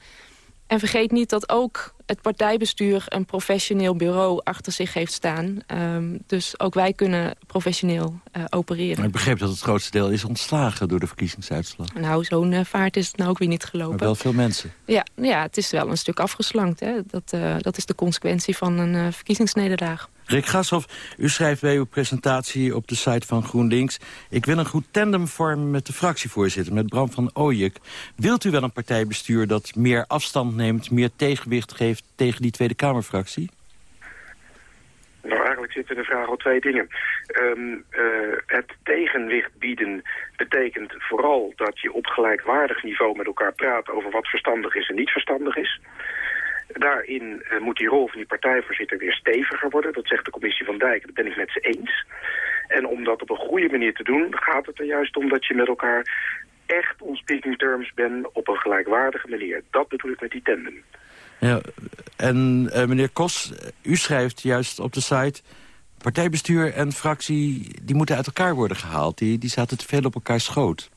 En vergeet niet dat ook het partijbestuur een professioneel bureau achter zich heeft staan. Um, dus ook wij kunnen professioneel uh, opereren. Maar ik begreep dat het grootste deel is ontslagen door de verkiezingsuitslag. Nou, zo'n uh, vaart is het nou ook weer niet gelopen. Maar wel veel mensen. Ja, ja het is wel een stuk afgeslankt. Hè. Dat, uh, dat is de consequentie van een verkiezingsnederlaag. Rick Gashoff, u schrijft bij uw presentatie op de site van GroenLinks... ik wil een goed tandem vormen met de fractievoorzitter, met Bram van Ooyek. Wilt u wel een partijbestuur dat meer afstand neemt... meer tegenwicht geeft tegen die Tweede Kamerfractie? Nou, eigenlijk zitten de vraag al twee dingen. Um, uh, het tegenwicht bieden betekent vooral dat je op gelijkwaardig niveau met elkaar praat over wat verstandig is en niet verstandig is. Daarin uh, moet die rol van die partijvoorzitter weer steviger worden. Dat zegt de commissie van Dijk, dat ben ik met ze eens. En om dat op een goede manier te doen, gaat het er juist om dat je met elkaar echt on speaking terms bent op een gelijkwaardige manier. Dat bedoel ik met die tandem. Ja, en uh, meneer Kos, u schrijft juist op de site... partijbestuur en fractie die moeten uit elkaar worden gehaald. Die, die zaten te veel op elkaar schoot.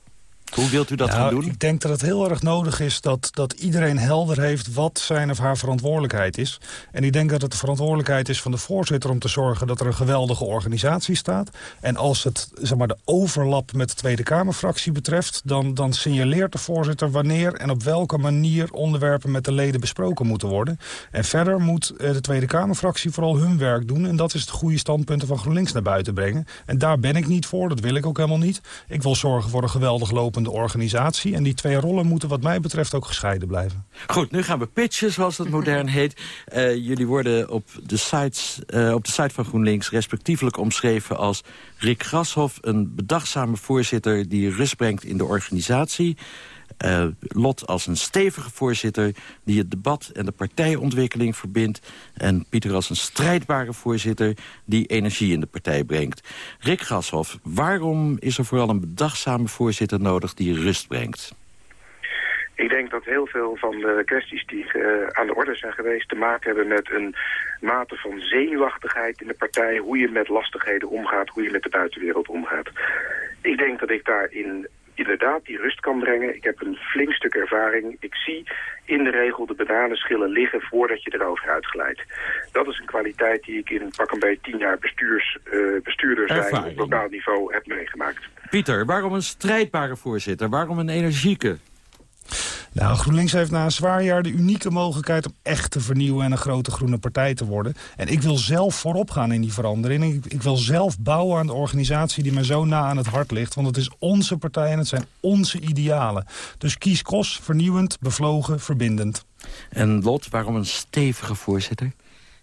Hoe wilt u dat nou, gaan doen? Ik denk dat het heel erg nodig is dat, dat iedereen helder heeft... wat zijn of haar verantwoordelijkheid is. En ik denk dat het de verantwoordelijkheid is van de voorzitter... om te zorgen dat er een geweldige organisatie staat. En als het zeg maar, de overlap met de Tweede Kamerfractie betreft... Dan, dan signaleert de voorzitter wanneer en op welke manier... onderwerpen met de leden besproken moeten worden. En verder moet eh, de Tweede Kamerfractie vooral hun werk doen. En dat is het goede standpunten van GroenLinks naar buiten brengen. En daar ben ik niet voor, dat wil ik ook helemaal niet. Ik wil zorgen voor een geweldig lopende organisatie. En die twee rollen moeten wat mij betreft ook gescheiden blijven. Goed, nu gaan we pitchen, zoals dat modern [LAUGHS] heet. Uh, jullie worden op de, sites, uh, op de site van GroenLinks respectievelijk omschreven als... Rick Grashoff, een bedachtzame voorzitter die rust brengt in de organisatie... Uh, Lot als een stevige voorzitter die het debat en de partijontwikkeling verbindt. En Pieter als een strijdbare voorzitter die energie in de partij brengt. Rick Gashoff, waarom is er vooral een bedachtzame voorzitter nodig die rust brengt? Ik denk dat heel veel van de kwesties die uh, aan de orde zijn geweest... te maken hebben met een mate van zenuwachtigheid in de partij... hoe je met lastigheden omgaat, hoe je met de buitenwereld omgaat. Ik denk dat ik daarin inderdaad die rust kan brengen. Ik heb een flink stuk ervaring. Ik zie in de regel de bananenschillen liggen voordat je erover uitglijdt. Dat is een kwaliteit die ik in pak een beetje tien jaar bestuurs, uh, bestuurder zijn op lokaal niveau heb meegemaakt. Pieter, waarom een strijdbare voorzitter? Waarom een energieke? Nou, GroenLinks heeft na een zwaar jaar de unieke mogelijkheid om echt te vernieuwen en een grote groene partij te worden. En ik wil zelf voorop gaan in die verandering. Ik, ik wil zelf bouwen aan de organisatie die me zo na aan het hart ligt. Want het is onze partij en het zijn onze idealen. Dus kies KOS, vernieuwend, bevlogen, verbindend. En Lot, waarom een stevige voorzitter?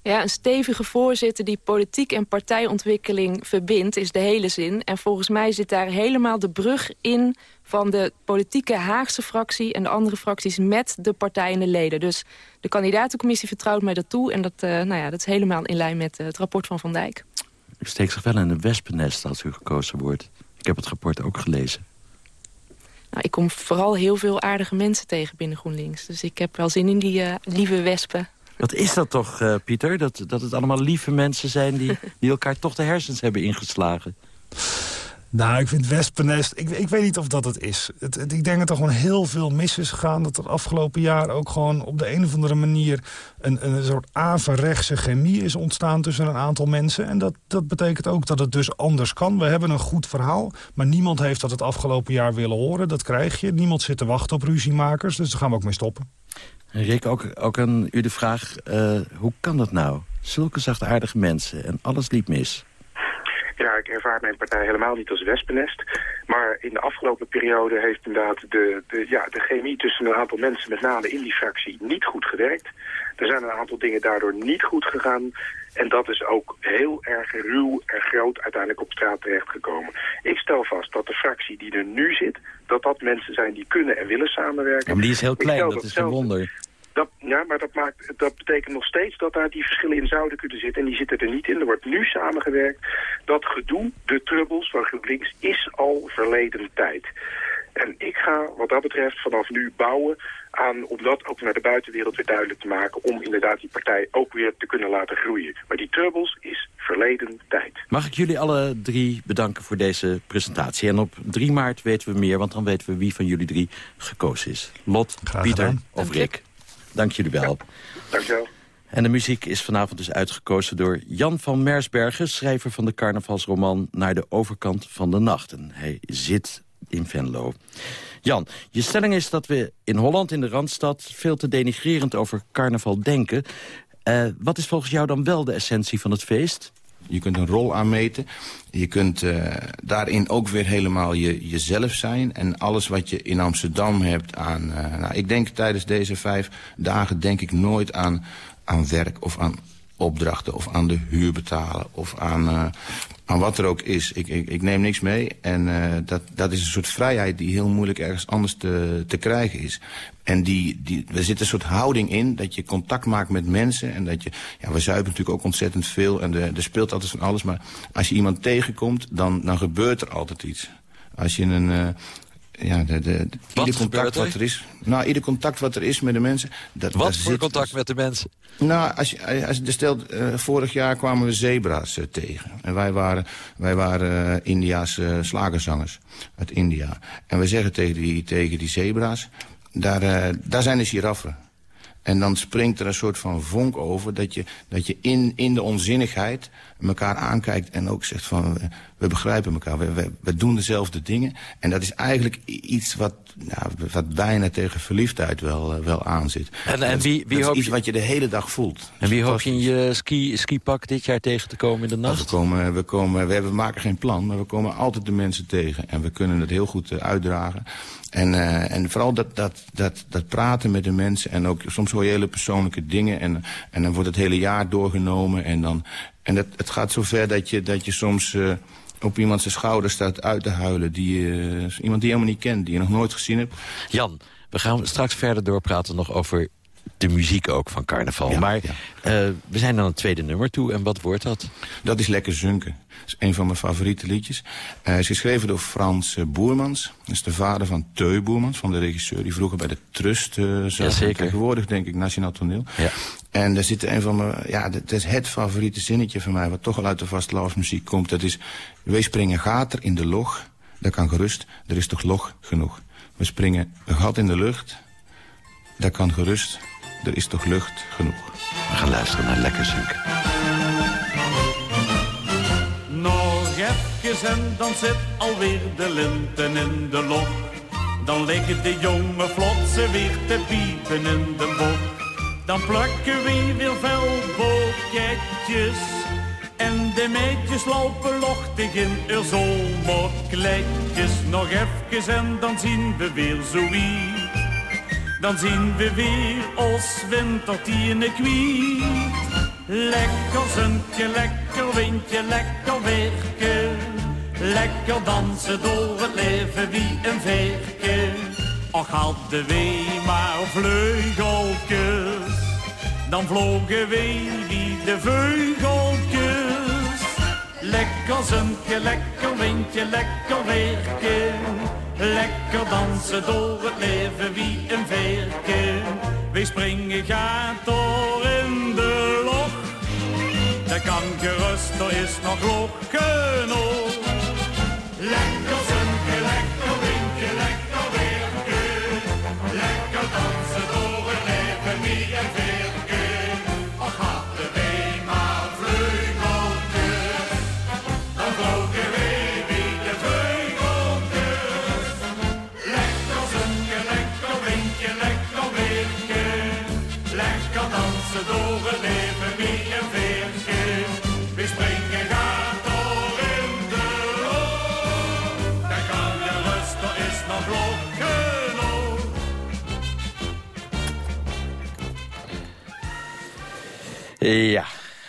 Ja, een stevige voorzitter die politiek en partijontwikkeling verbindt, is de hele zin. En volgens mij zit daar helemaal de brug in van de politieke Haagse fractie en de andere fracties met de partij en de leden. Dus de kandidatencommissie vertrouwt mij dat toe en dat, uh, nou ja, dat is helemaal in lijn met uh, het rapport van Van Dijk. U steekt zich wel in een wespennest als u gekozen wordt. Ik heb het rapport ook gelezen. Nou, ik kom vooral heel veel aardige mensen tegen binnen GroenLinks. Dus ik heb wel zin in die uh, lieve wespen. Wat is dat toch, Pieter? Dat, dat het allemaal lieve mensen zijn die, [LAUGHS] die elkaar toch de hersens hebben ingeslagen? Nou, ik vind wespennest, ik, ik weet niet of dat het is. Het, ik denk dat er gewoon heel veel mis is gegaan. Dat er afgelopen jaar ook gewoon op de een of andere manier... een, een soort averechtse chemie is ontstaan tussen een aantal mensen. En dat, dat betekent ook dat het dus anders kan. We hebben een goed verhaal, maar niemand heeft dat het afgelopen jaar willen horen. Dat krijg je. Niemand zit te wachten op ruziemakers, dus daar gaan we ook mee stoppen. Rick, ook, ook aan u de vraag, uh, hoe kan dat nou? Zulke zachtaardige mensen en alles liep mis. Ja, ik ervaar mijn partij helemaal niet als wespennest. Maar in de afgelopen periode heeft inderdaad de, de, ja, de chemie tussen een aantal mensen, met name in die fractie, niet goed gewerkt. Er zijn een aantal dingen daardoor niet goed gegaan. En dat is ook heel erg ruw en groot uiteindelijk op straat terechtgekomen. Ik stel vast dat de fractie die er nu zit, dat dat mensen zijn die kunnen en willen samenwerken. maar die is heel klein, dat, is een wonder Dat, ja, maar dat, maakt, dat betekent nog steeds dat daar die verschillen in zouden kunnen zitten. En die zitten er niet in. Er wordt nu samengewerkt. Dat gedoe, de trubbels van GroenLinks, is al verleden tijd. En ik ga wat dat betreft vanaf nu bouwen aan om dat ook naar de buitenwereld weer duidelijk te maken... om inderdaad die partij ook weer te kunnen laten groeien. Maar die troubles is verleden tijd. Mag ik jullie alle drie bedanken voor deze presentatie. En op 3 maart weten we meer, want dan weten we wie van jullie drie gekozen is. Lot, Pieter of Rick. Dank jullie wel. Dank je wel. En de muziek is vanavond dus uitgekozen door Jan van Mersbergen... schrijver van de carnavalsroman Naar de overkant van de nachten. hij zit in Venlo. Jan, je stelling is dat we in Holland, in de Randstad... veel te denigrerend over carnaval denken. Uh, wat is volgens jou dan wel de essentie van het feest? Je kunt een rol aanmeten. Je kunt uh, daarin ook weer helemaal je, jezelf zijn. En alles wat je in Amsterdam hebt aan... Uh, nou, ik denk tijdens deze vijf dagen denk ik nooit aan, aan werk of aan opdrachten... of aan de huur betalen of aan, uh, aan wat er ook is. Ik, ik, ik neem niks mee en uh, dat, dat is een soort vrijheid die heel moeilijk ergens anders te, te krijgen is. En die, die, er zit een soort houding in dat je contact maakt met mensen. En dat je, ja, we zuipen natuurlijk ook ontzettend veel en er, speelt altijd van alles. Maar als je iemand tegenkomt, dan, dan gebeurt er altijd iets. Als je een, uh, ja, de, de, ieder contact wat er is. Nou, ieder contact wat er is met de mensen. Dat, wat voor zit, contact met de mensen? Nou, als je, als je stelt, uh, vorig jaar kwamen we zebra's uh, tegen. En wij waren, wij waren uh, India's slagerzangers uit India. En we zeggen tegen die, tegen die zebra's, daar, daar zijn de giraffen. En dan springt er een soort van vonk over dat je, dat je in, in de onzinnigheid elkaar aankijkt en ook zegt van we, begrijpen elkaar, we, we, we, doen dezelfde dingen. En dat is eigenlijk iets wat, nou, wat bijna tegen verliefdheid wel, uh, wel aanzit. En, en wie, wie dat hoop is iets je... wat je de hele dag voelt. En wie hoop je in je ski, skipak dit jaar tegen te komen in de nacht? We, komen, we, komen, we, hebben, maken geen plan, maar we komen altijd de mensen tegen. En we kunnen het heel goed uh, uitdragen. En, uh, en vooral dat, dat, dat, dat praten met de mensen en ook soms hoor je hele persoonlijke dingen. En, en dan wordt het hele jaar doorgenomen en dan... En het, het gaat zover dat je, dat je soms uh, op iemand zijn schouder staat uit te huilen. Die, uh, iemand die je helemaal niet kent, die je nog nooit gezien hebt. Jan, we gaan straks verder doorpraten nog over de muziek ook van carnaval. Ja, maar ja. uh, we zijn aan het tweede nummer toe. En wat wordt dat? Dat is Lekker Zunken. Dat is een van mijn favoriete liedjes. Hij uh, is geschreven door Frans uh, Boermans. Dat is de vader van Teu Boermans, van de regisseur... die vroeger bij de Trust uh, zat. Ja. Tegenwoordig denk ik Nationaal Toneel. Ja. En daar zit een van mijn... Ja, dat is het favoriete zinnetje van mij... wat toch al uit de vastelavondsmuziek komt. Dat is... We springen gater in de log. Dat kan gerust. Er is toch log genoeg. We springen een gat in de lucht. Dat kan gerust. Er is toch lucht genoeg. We gaan luisteren naar Lekker Zunken. Nog even en dan zit alweer de linten in de lok. Dan liggen de jonge flotsen weer te piepen in de bok. Dan plukken we weer veldboketjes. En de meidjes lopen lochtig in er zomerkleedjes. Nog even en dan zien we weer zoiets. Dan zien we weer als wintertiene kwiet. Lekker zunke, lekker windje, lekker werken. Lekker dansen door het leven wie een verken. Och hadden we maar vleugeltjes. Dan vlogen we wie de veugeltjes. Lekker zunke, lekker windje, lekker werken. Lekker dansen door het leven wie een verken. We springen gaat door in de. Dat kan gerust, er is nog log genoeg. Lekker Ja,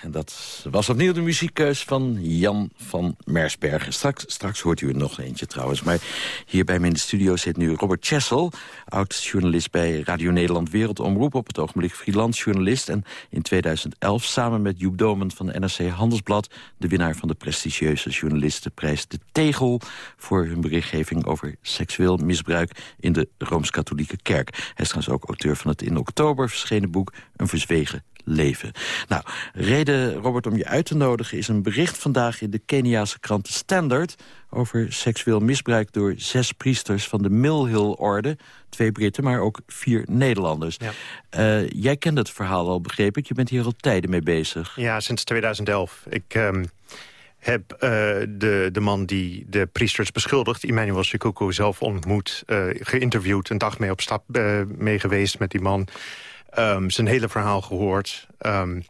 dat was opnieuw de muziekkeus van Jan van Mersbergen. Straks, straks hoort u er nog eentje trouwens. Maar hier bij mij in de studio zit nu Robert Chessel... oud-journalist bij Radio Nederland Wereldomroep... op het ogenblik freelance journalist. En in 2011 samen met Joep Domen van NRC Handelsblad... de winnaar van de prestigieuze journalistenprijs De Tegel... voor hun berichtgeving over seksueel misbruik in de Rooms-Katholieke Kerk. Hij is trouwens ook auteur van het in oktober verschenen boek... Een verzwegen leven. Nou, reden, Robert, om je uit te nodigen... is een bericht vandaag in de Keniaanse krant Standard... over seksueel misbruik door zes priesters van de Millhill-orde. Twee Britten, maar ook vier Nederlanders. Ja. Uh, jij kent het verhaal al, begreep ik. Je bent hier al tijden mee bezig. Ja, sinds 2011. Ik... Um heb uh, de, de man die de priesters beschuldigt... Emmanuel Shikuku zelf ontmoet, uh, geïnterviewd... een dag mee op stap uh, mee geweest met die man. Um, zijn hele verhaal gehoord. Um,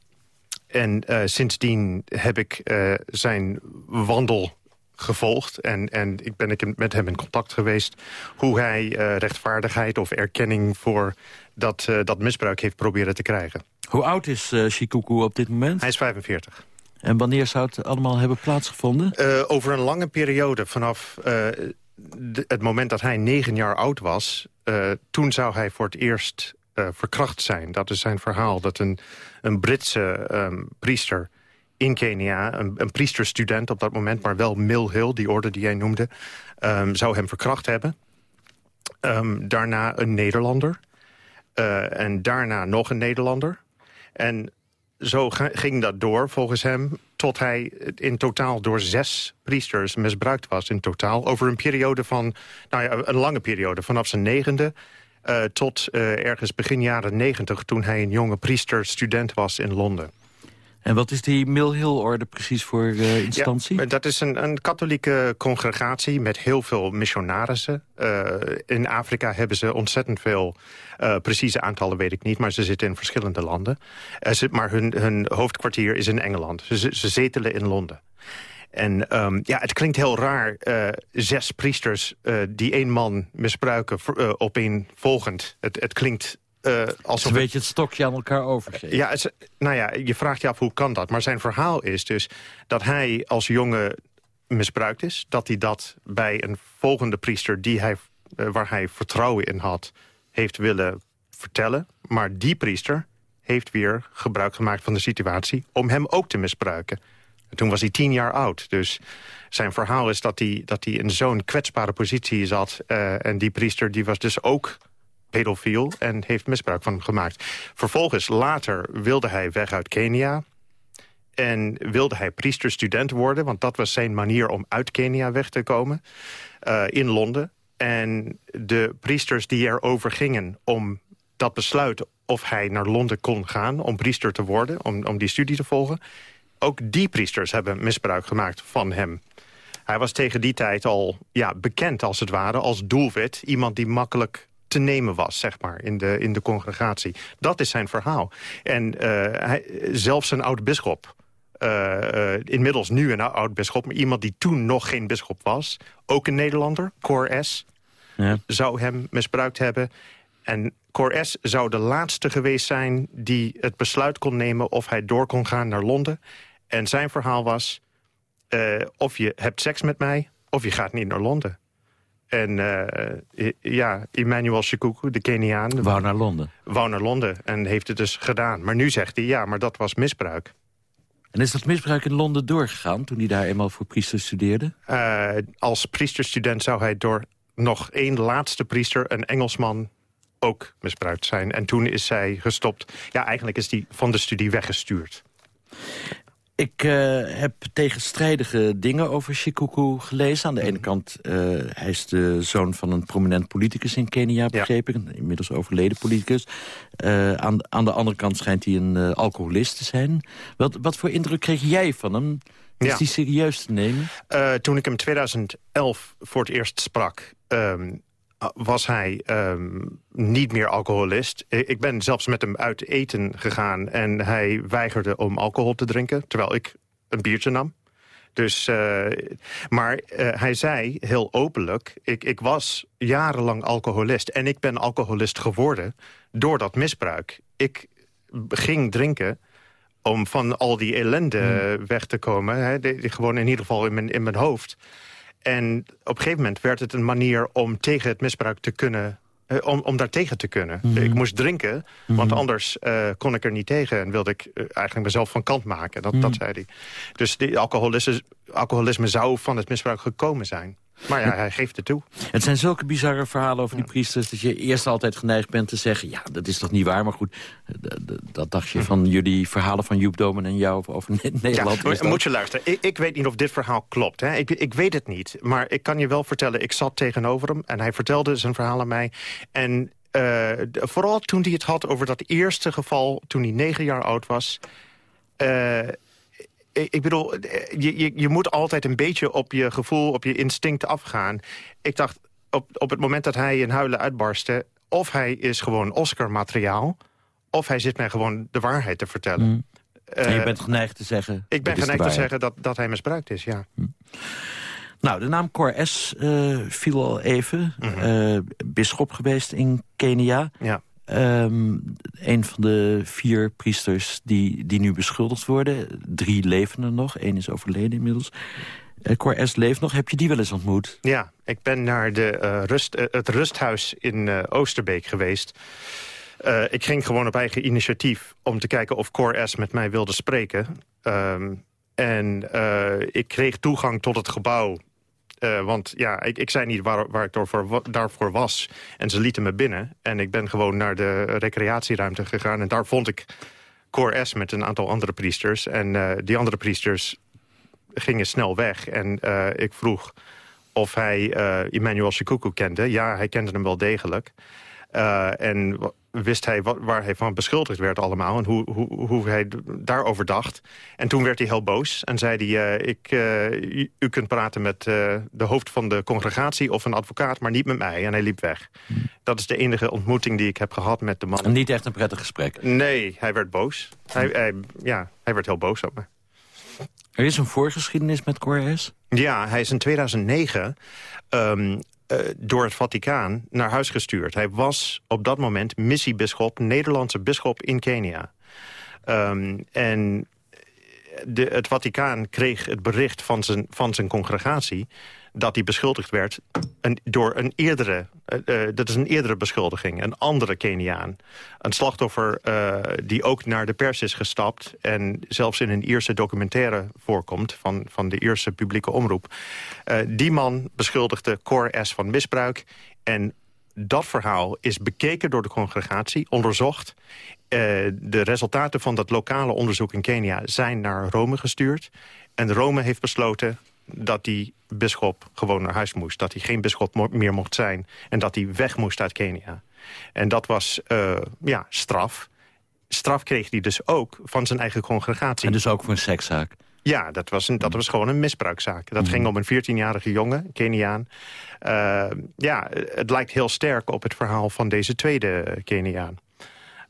en uh, sindsdien heb ik uh, zijn wandel gevolgd. En, en ik ben ik met hem in contact geweest. Hoe hij uh, rechtvaardigheid of erkenning voor dat, dat misbruik heeft proberen te krijgen. Hoe oud is uh, Shikuku op dit moment? Hij is 45. En wanneer zou het allemaal hebben plaatsgevonden? Over een lange periode. Vanaf de, het moment dat hij negen jaar oud was... Toen zou hij voor het eerst uh, verkracht zijn. Dat is zijn verhaal. Dat een, een Britse um, priester in Kenia, een, priesterstudent op dat moment... maar wel Mill Hill, die orde die jij noemde, um, zou hem verkracht hebben. Um, daarna een Nederlander. Uh, en daarna nog een Nederlander. En zo ging dat door, volgens hem, tot hij in totaal door zes priesters misbruikt was. In totaal, over een periode van, nou ja, een lange periode, vanaf zijn negende uh, tot uh, ergens begin jaren negentig... toen hij een jonge priester-student was in Londen. En wat is die Mill Hill-orde precies voor uh, instantie? Ja, dat is een, een, katholieke congregatie met heel veel missionarissen. in Afrika hebben ze ontzettend veel, precieze aantallen weet ik niet... maar ze zitten in verschillende landen. Zit, maar hun, hun hoofdkwartier is in Engeland. Ze, ze zetelen in Londen. En um, ja, het klinkt heel raar. Uh, zes priesters uh, die één man misbruiken uh, opeenvolgend. Het, het klinkt uh, als een beetje het stokje aan elkaar overgeven. Ja, het, nou ja, je vraagt je af hoe kan dat. Maar zijn verhaal is dus dat hij als jonge misbruikt is. Dat hij dat bij een volgende priester die hij, waar hij vertrouwen in had... heeft willen vertellen. Maar die priester heeft weer gebruik gemaakt van de situatie... om hem ook te misbruiken. Toen was hij tien jaar oud. Dus zijn verhaal is dat hij, dat hij in zo'n kwetsbare positie zat. Uh, en die priester die was dus ook pedofiel en heeft misbruik van hem gemaakt. Vervolgens, later, wilde hij weg uit Kenia... En wilde hij priesterstudent worden, want dat was zijn manier om uit Kenia weg te komen, uh, in Londen. En de priesters die erover gingen om dat besluit of hij naar Londen kon gaan... om priester te worden, om, om die studie te volgen ook die priesters hebben misbruik gemaakt van hem. Hij was tegen die tijd al ja, bekend, als het ware, als doelwit. Iemand die makkelijk te nemen was, zeg maar, in de, in de congregatie. Dat is zijn verhaal. En uh, hij, zelfs een oud-bisschop... Uh, uh, inmiddels nu een oud-bisschop... maar iemand die toen nog geen bisschop was... ook een Nederlander, Cor S., ja. zou hem misbruikt hebben. En Cor S. zou de laatste geweest zijn die het besluit kon nemen... of hij door kon gaan naar Londen. En zijn verhaal was... Uh, of je hebt seks met mij, of je gaat niet naar Londen. En uh, ja, Emmanuel Shikuku, de Keniaan... Wou naar Londen. Wou naar Londen en heeft het dus gedaan. Maar nu zegt hij, ja, maar dat was misbruik. En is dat misbruik in Londen doorgegaan... toen hij daar eenmaal voor priester studeerde? Uh, als priesterstudent zou hij door nog één laatste priester... een Engelsman ook misbruikt zijn. En toen is zij gestopt. Ja, eigenlijk is die van de studie weggestuurd. Ik uh, heb tegenstrijdige dingen over Shikuku gelezen. Aan de ene mhm. kant, uh, hij is de zoon van een prominent politicus in Kenia, begrepen. Ja. Een inmiddels overleden politicus. Uh, aan, aan de andere kant schijnt hij een alcoholist te zijn. Wat, wat voor indruk kreeg jij van hem? Is ja. hij serieus te nemen? toen ik hem 2011 voor het eerst sprak... Um, was hij um, niet meer alcoholist. Ik ben zelfs met hem uit eten gegaan... en hij weigerde om alcohol te drinken... terwijl ik een biertje nam. Dus, uh, maar uh, hij zei heel openlijk... Ik, ik was jarenlang alcoholist en ik ben alcoholist geworden... door dat misbruik. Ik ging drinken om van al die ellende hmm. weg te komen. Hè, gewoon in ieder geval in mijn, in mijn hoofd. En op een gegeven moment werd het een manier om tegen het misbruik te kunnen uh, om, om daar tegen te kunnen. Mhm. Ik moest drinken, want mhm. anders uh, kon ik er niet tegen... en wilde ik uh, eigenlijk mezelf van kant maken. Dat, dat mhm. zei hij. Dus die alcoholisme, alcoholisme zou van het misbruik gekomen zijn. Maar ja, hij geeft het toe. Het zijn zulke bizarre verhalen over die priesters... dat je eerst altijd geneigd bent te zeggen... ja, dat is toch niet waar, maar goed... dat dacht je van jullie verhalen van Joep Domen en jou over [LAUGHS] Nederland. Ja, moet je luisteren. Ik, ik, weet niet of dit verhaal klopt. Hè. Ik, ik weet het niet. Maar ik kan je wel vertellen, ik zat tegenover hem... en hij vertelde zijn verhaal aan mij. En uh, vooral toen hij het had over dat eerste geval... toen hij negen jaar oud was... Uh, ik bedoel, je, je, je moet altijd een beetje op je gevoel, op je instinct afgaan. Ik dacht, op, op het moment dat hij in huilen uitbarstte... of hij is gewoon Oscar-materiaal... of hij zit mij gewoon de waarheid te vertellen. Mm. en je bent geneigd te zeggen... Ik ben geneigd te zeggen dat, dat hij misbruikt is, ja. Mm. Nou, de naam Cor S. Uh, viel al even. Mm -hmm. bisschop geweest in Kenia. Ja. Um, een van de vier priesters die, die nu beschuldigd worden. Drie leven er nog, één is overleden inmiddels. Uh, S. leeft nog. Heb je die wel eens ontmoet? Ja, ik ben naar de, uh, rust, uh, het rusthuis in Oosterbeek geweest. ik ging gewoon op eigen initiatief om te kijken of Cor S. met mij wilde spreken. Um, en ik kreeg toegang tot het gebouw uh, want ja, ik, ik zei niet waar, waar ik daarvoor, daarvoor was. En ze lieten me binnen. En ik ben gewoon naar de recreatieruimte gegaan. En daar vond ik Cor S met een aantal andere priesters. En uh, die andere priesters gingen snel weg. En uh, ik vroeg of hij Emmanuel Shikuku kende. Ja, hij kende hem wel degelijk. en wist hij wat, waar hij van beschuldigd werd allemaal... en hoe, hoe, hoe hij daarover dacht. En toen werd hij heel boos en zei hij... Uh, ik, uh, u, kunt praten met uh, de hoofd van de congregatie of een advocaat... maar niet met mij. En hij liep weg. Dat is de enige ontmoeting die ik heb gehad met de man. En niet echt een prettig gesprek? Nee, hij werd boos. Hij, hij, ja, hij werd heel boos op me. Er is een voorgeschiedenis met Cor Ja, hij is in 2009 um, uh, door het Vaticaan naar huis gestuurd. Hij was op dat moment missiebisschop, Nederlandse bisschop in Kenia. Um, en het Vaticaan kreeg het bericht van zijn, van zijn congregatie dat hij beschuldigd werd door een eerdere... Uh, dat is een eerdere beschuldiging, een andere Keniaan. Een slachtoffer uh, die ook naar de pers is gestapt... en zelfs in een Ierse documentaire voorkomt van, van de Ierse publieke omroep. Die man beschuldigde Cor S. van misbruik... en dat verhaal is bekeken door de congregatie, onderzocht. de resultaten van dat lokale onderzoek in Kenia zijn naar Rome gestuurd. En Rome heeft besloten dat die bisschop gewoon naar huis moest. Dat hij geen bisschop meer mocht zijn. En dat hij weg moest uit Kenia. En dat was uh, ja, straf. Straf kreeg hij dus ook van zijn eigen congregatie. En dus ook voor een sekszaak? Ja, dat was, een, dat was gewoon een misbruikzaak. Dat mhm. ging om een 14-jarige jongen, Keniaan. Uh, ja, het lijkt heel sterk op het verhaal van deze tweede Keniaan.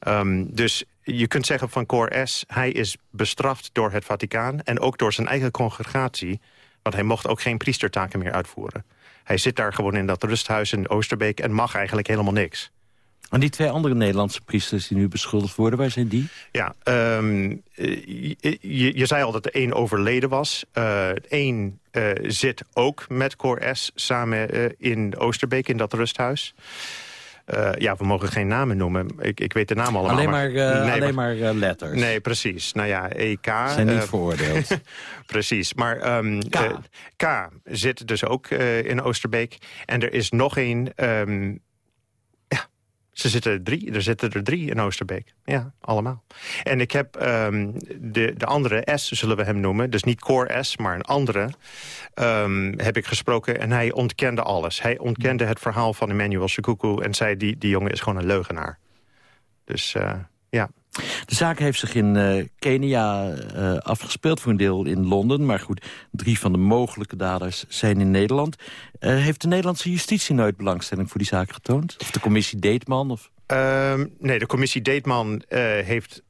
Um, dus je kunt zeggen van Cor S, hij is bestraft door het Vaticaan... en ook door zijn eigen congregatie want hij mocht ook geen priestertaken meer uitvoeren. Hij zit daar gewoon in dat rusthuis in Oosterbeek... en mag eigenlijk helemaal niks. En die twee andere Nederlandse priesters die nu beschuldigd worden, waar zijn die? Ja, um, je, je, zei al dat er één overleden was. Eén uh, uh, zit ook met Cor S. samen uh, in Oosterbeek in dat rusthuis. Uh, ja, we mogen geen namen noemen. Ik, ik weet de naam allemaal. Alleen maar, nee, alleen maar uh, letters. Nee, precies. Nou ja, EK... Zijn niet veroordeeld. [LAUGHS] precies. Maar um, K. K. zit dus ook in Oosterbeek. En er is nog een... Um, ze zitten drie, er zitten er drie in Oosterbeek. Ja, allemaal. En ik heb um, de, de andere S, zullen we hem noemen. Dus niet Core S, maar een andere. Um, heb ik gesproken en hij ontkende alles. Hij ontkende het verhaal van Emmanuel Shikuku... en zei, die, die jongen is gewoon een leugenaar. Dus uh, ja. De zaak heeft zich in uh, Kenia uh, afgespeeld, voor een deel in Londen. Maar goed, drie van de mogelijke daders zijn in Nederland. Uh, heeft de Nederlandse justitie nooit belangstelling voor die zaak getoond? Of de commissie Deetman? Of? Um, nee, de commissie Deetman heeft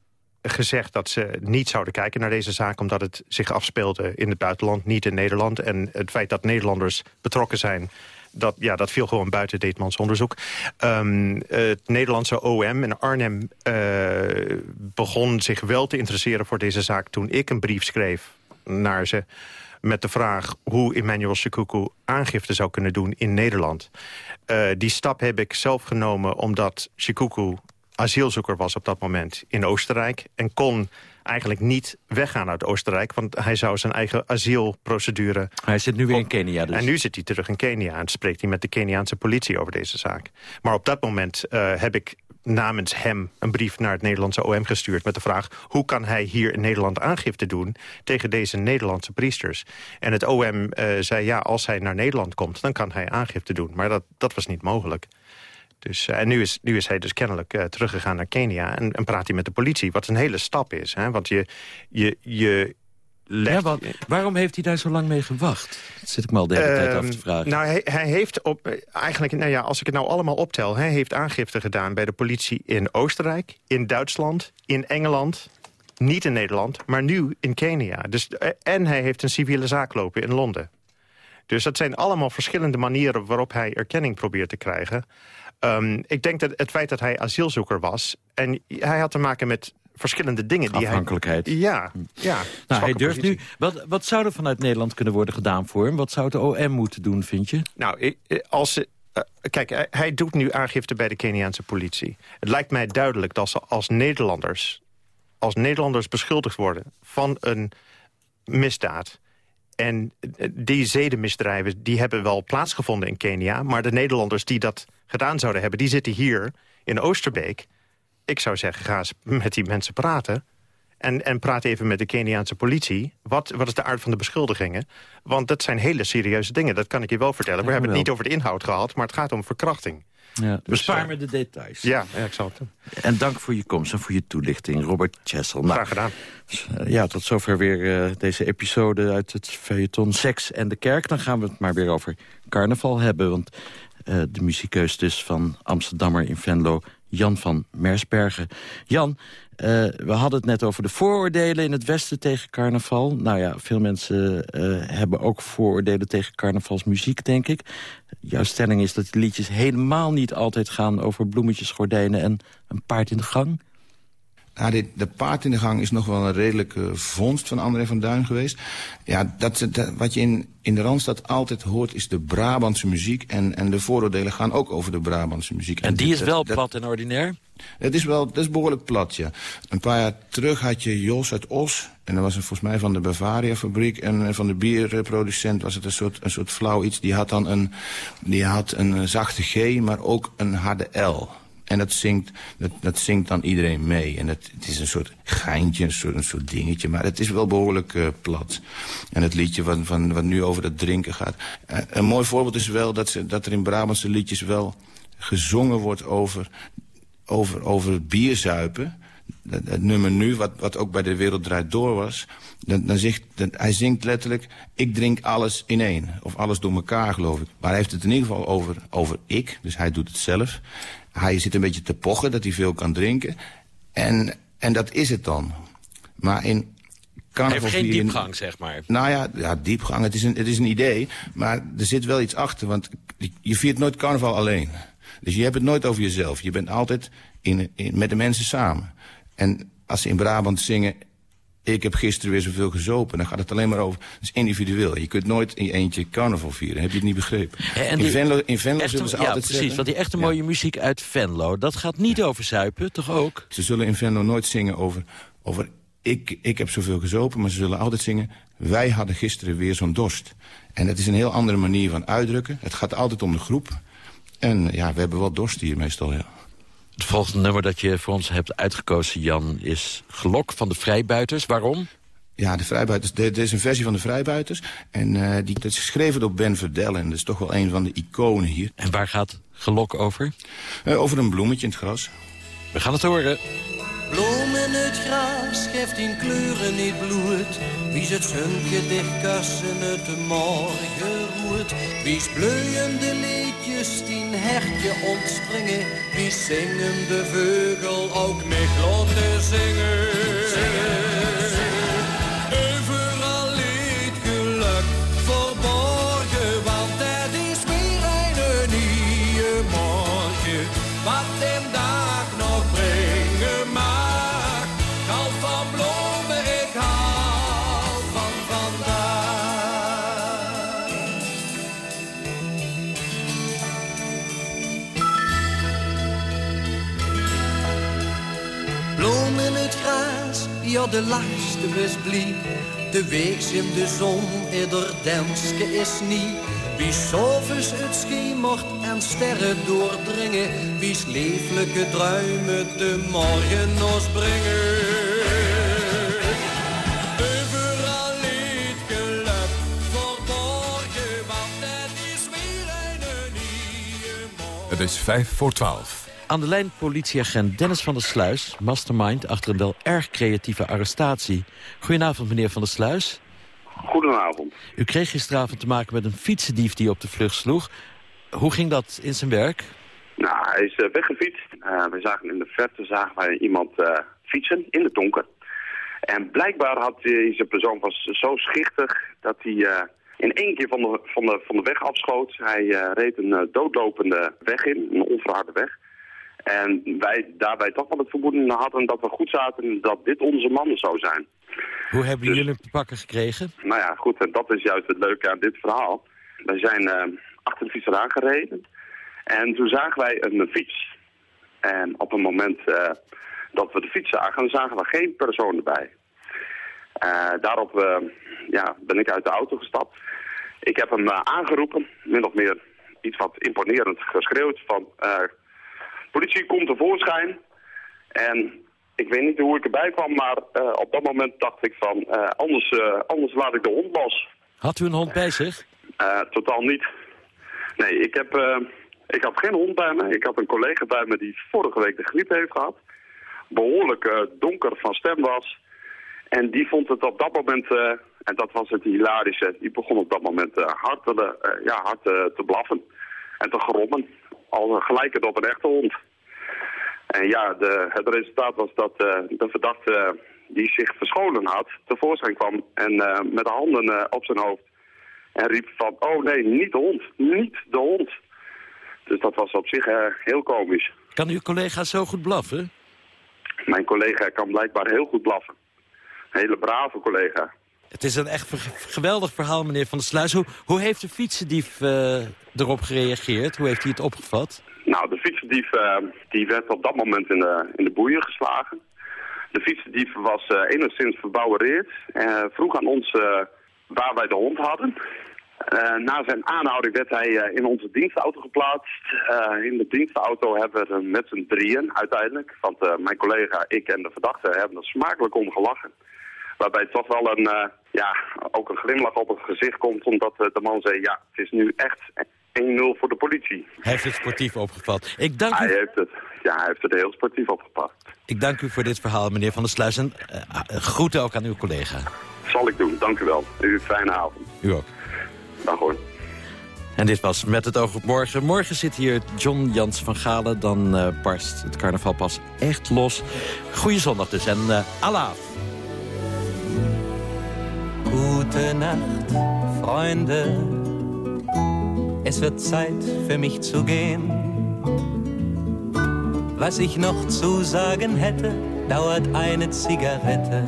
gezegd dat ze niet zouden kijken naar deze zaak... omdat het zich afspeelde in het buitenland, niet in Nederland. En het feit dat Nederlanders betrokken zijn dat, ja, dat viel gewoon buiten Deetmans onderzoek. Ehm, het Nederlandse OM in Arnhem uh, begon zich wel te interesseren voor deze zaak... toen ik een brief schreef naar ze met de vraag hoe Emmanuel Shikuku aangifte zou kunnen doen in Nederland. Uh, die stap heb ik zelf genomen omdat Shikuku asielzoeker was op dat moment in Oostenrijk... en kon eigenlijk niet weggaan uit Oostenrijk... want hij zou zijn eigen asielprocedure... Hij zit nu weer in Kenia dus. En nu zit hij terug in Kenia en spreekt hij met de Keniaanse politie over deze zaak. Maar op dat moment uh, heb ik namens hem een brief naar het Nederlandse OM gestuurd... met de vraag hoe kan hij hier in Nederland aangifte doen... tegen deze Nederlandse priesters. En het OM uh, zei ja, als hij naar Nederland komt... dan kan hij aangifte doen. Maar dat, dat was niet mogelijk. Dus, uh, en nu is, nu is hij dus kennelijk uh, teruggegaan naar Kenia en, en, praat hij met de politie. Wat een hele stap is. Hè? Want je, je, je legt... Ja, waarom heeft hij daar zo lang mee gewacht? Dat zit ik me al de hele uh, tijd af te vragen. Nou, hij, hij heeft op, eigenlijk, nou ja, als ik het nou allemaal optel... hij heeft aangifte gedaan bij de politie in Oostenrijk, in Duitsland, in Engeland... Niet in Nederland, maar nu in Kenia. Dus, en hij heeft een civiele zaak lopen in Londen. Dus dat zijn allemaal verschillende manieren waarop hij erkenning probeert te krijgen. Um, ik denk dat het feit dat hij asielzoeker was... en hij had te maken met verschillende dingen. Die Afhankelijkheid. Hij, ja, ja. Nou, hij durft nu... Wat, wat zou er vanuit Nederland kunnen worden gedaan voor hem? Wat zou het OM moeten doen, vind je? Nou, als... Uh, kijk, hij doet nu aangifte bij de Keniaanse politie. Het lijkt mij duidelijk dat ze als Nederlanders... als Nederlanders beschuldigd worden van een misdaad... En die zedenmisdrijven die hebben wel plaatsgevonden in Kenia... maar de Nederlanders die dat gedaan zouden hebben... die zitten hier in Oosterbeek. Ik zou zeggen, ga eens met die mensen praten. En, en praat even met de Keniaanse politie. Wat, wat is de aard van de beschuldigingen? Want dat zijn hele serieuze dingen, dat kan ik je wel vertellen. We hebben het niet over de inhoud gehad, maar het gaat om verkrachting. Ja, dus bespaar me de details. Ja, ja, ik zal het doen. En dank voor je komst en voor je toelichting, Robert Chessel. Nou, Graag gedaan. Ja, tot zover weer uh, deze episode uit het feuilleton Seks en de Kerk. Dan gaan we het maar weer over carnaval hebben. Want uh, de muziekkeus dus van Amsterdammer in Venlo, Jan van Mersbergen. Jan, uh, we hadden het net over de vooroordelen in het Westen tegen carnaval. Nou ja, veel mensen uh, hebben ook vooroordelen tegen carnavalsmuziek, denk ik. Jouw stelling is dat die liedjes helemaal niet altijd gaan over bloemetjes, gordijnen en een paard in de gang. Dit, de paard in de gang is nog wel een redelijke vondst van André van Duin geweest. Ja, dat, dat, wat je in, in de Randstad altijd hoort is de Brabantse muziek. En, en de vooroordelen gaan ook over de Brabantse muziek. En, en die dit, is wel dat, plat en ordinair? Het is wel, dat is behoorlijk plat, ja. Een paar jaar terug had je Jos uit Os. En dat was een, volgens mij van de Bavaria-fabriek. En van de bierproducent was het een soort, een soort flauw iets. Die had dan een, die had een zachte G, maar ook een harde L. En dat zingt, dat, dat zingt dan iedereen mee. En het, het is een soort geintje, een soort, een dingetje. Maar het is wel behoorlijk uh, plat. En het liedje wat, van, wat nu over het drinken gaat. Uh, een mooi voorbeeld is wel dat, ze, dat er in Brabantse liedjes wel gezongen wordt over, over, over bierzuipen. Het, het nummer nu, wat, wat ook bij de Wereld Draait Door was... Dan, dan zegt, hij zingt letterlijk, ik drink alles in één. Of alles door elkaar, geloof ik. Maar hij heeft het in ieder geval over, over ik, dus hij doet het zelf. Hij zit een beetje te pochen dat hij veel kan drinken. En, en dat is het dan. Maar in carnaval... Hij heeft geen diepgang, zeg maar. Nou ja, ja diepgang, het is, een, het is een idee. Maar er zit wel iets achter, want je viert nooit carnaval alleen. Dus je hebt het nooit over jezelf. Je bent altijd in, in, met de mensen samen. En als ze in Brabant zingen ik heb gisteren weer zoveel gezopen. Dan gaat het alleen maar over, het is individueel. Je kunt nooit in je eentje carnaval vieren. Heb je het niet begrepen? En in Venlo, in Venlo zullen ze ja, altijd precies, want die echte mooie muziek uit Venlo... dat gaat niet over zuipen, toch ook? Ze zullen in Venlo nooit zingen over... over ik, ik heb zoveel gezopen, maar ze zullen altijd zingen... wij hadden gisteren weer zo'n dorst. En het is een heel andere manier van uitdrukken. Het gaat altijd om de groep. En ja, we hebben wel dorst hier meestal, ja. Het volgende nummer dat je voor ons hebt uitgekozen, Jan, is Gelok van de Vrijbuiters. Waarom? Ja, de Vrijbuiters. Dit is een versie van de Vrijbuiters. En uh, die, dat is geschreven door Ben Verdel. En dat is toch wel een van de iconen hier. En waar gaat Gelok over? Uh, over een bloemetje in het gras. We gaan het horen. Bloem in het gras geeft in kleuren niet bloed. Wie het sunke dichtkassen de morgen roert. Wie's bloeiende liedjes een hertje ontspringen. Wie zingen de vogel ook met zingen. zingen. Ja de lachste is blij. De weeks in de zon, ieder denske is niet. Wie s'avonds het schemert en sterren doordringen. Wie's leeflijke druimen de morgen ons brengen. Het is weer een nieuwe morgen. Het is vijf voor twaalf. Aan de lijn politieagent Dennis van der Sluis, mastermind achter een wel erg creatieve arrestatie. Goedenavond, meneer van der Sluis. Goedenavond. U kreeg gisteravond te maken met een fietsendief die op de vlucht sloeg. Hoe ging dat in zijn werk? Nou, hij is uh, weggefietst. Uh, we zagen in de verte zagen wij iemand uh, fietsen in de donker. En blijkbaar had deze persoon was zo schichtig dat hij in één keer van de, van de, van de weg afschoot. Hij reed een doodlopende weg in, een onverharde weg. En wij daarbij toch wel het vermoeden hadden dat we goed zaten dat dit onze man zou zijn. Hoe hebben dus, jullie hem te pakken gekregen? Nou ja, goed, en dat is juist het leuke aan dit verhaal. Wij zijn uh, achter de fietser aangereden en toen zagen wij een fiets. En op het moment uh, dat we de fiets zagen, zagen we geen persoon erbij. Uh, daarop ja, ben ik uit de auto gestapt. Ik heb hem aangeroepen, min of meer iets wat imponerend geschreeuwd van... politie komt tevoorschijn en ik weet niet hoe ik erbij kwam, maar uh, op dat moment dacht ik van, uh, anders, uh, anders laat ik de hond los. Had u een hond bij zich? totaal niet. Nee, ik, heb, ik had geen hond bij me. Ik had een collega bij me die vorige week de griep heeft gehad. Behoorlijk donker van stem was. En die vond het op dat moment, en dat was het hilarische, die begon op dat moment hard, te, ja, hard te blaffen en te grommen. Al gelijk het op een echte hond. En ja, de, het resultaat was dat uh, de verdachte die zich verscholen had, tevoorschijn kwam en uh, met de handen op zijn hoofd. En riep van, oh nee, niet de hond, niet de hond. Dus dat was op zich heel komisch. Kan uw collega zo goed blaffen? Mijn collega kan blijkbaar heel goed blaffen. Een hele brave collega. Het is een echt geweldig verhaal, meneer Van der Sluis. Hoe, hoe heeft de fietsendief erop gereageerd? Hoe heeft hij het opgevat? Nou, de fietsendief uh, die werd op dat moment in de, in de boeien geslagen. De fietsendief was uh, enigszins verbouwereerd en vroeg aan ons uh, waar wij de hond hadden. na zijn aanhouding werd hij in onze dienstauto geplaatst. in de dienstauto hebben we met z'n drieën uiteindelijk, want mijn collega, ik en de verdachte hebben er smakelijk om gelachen. Waarbij toch wel een, ja, ook een glimlach op het gezicht komt, omdat de man zei, ja, het is nu echt 1-0 voor de politie. Hij heeft het sportief opgevat. Ik dank hij u... heeft het, ja, hij heeft het heel sportief opgepakt. Ik dank u voor dit verhaal, meneer Van der Sluis. En uh, groeten ook aan uw collega. Zal ik doen, dank u wel. U een fijne avond. U ook. Dag hoor. En dit was Met het oog op morgen. Morgen zit hier John Jans van Galen. Dan uh, barst het carnaval pas echt los. Goeie zondag dus en uh, Allah. Goedenacht, vrienden. Es wird Zeit für mich zu gehen. Was ich noch zu sagen hätte, dauert eine Zigarette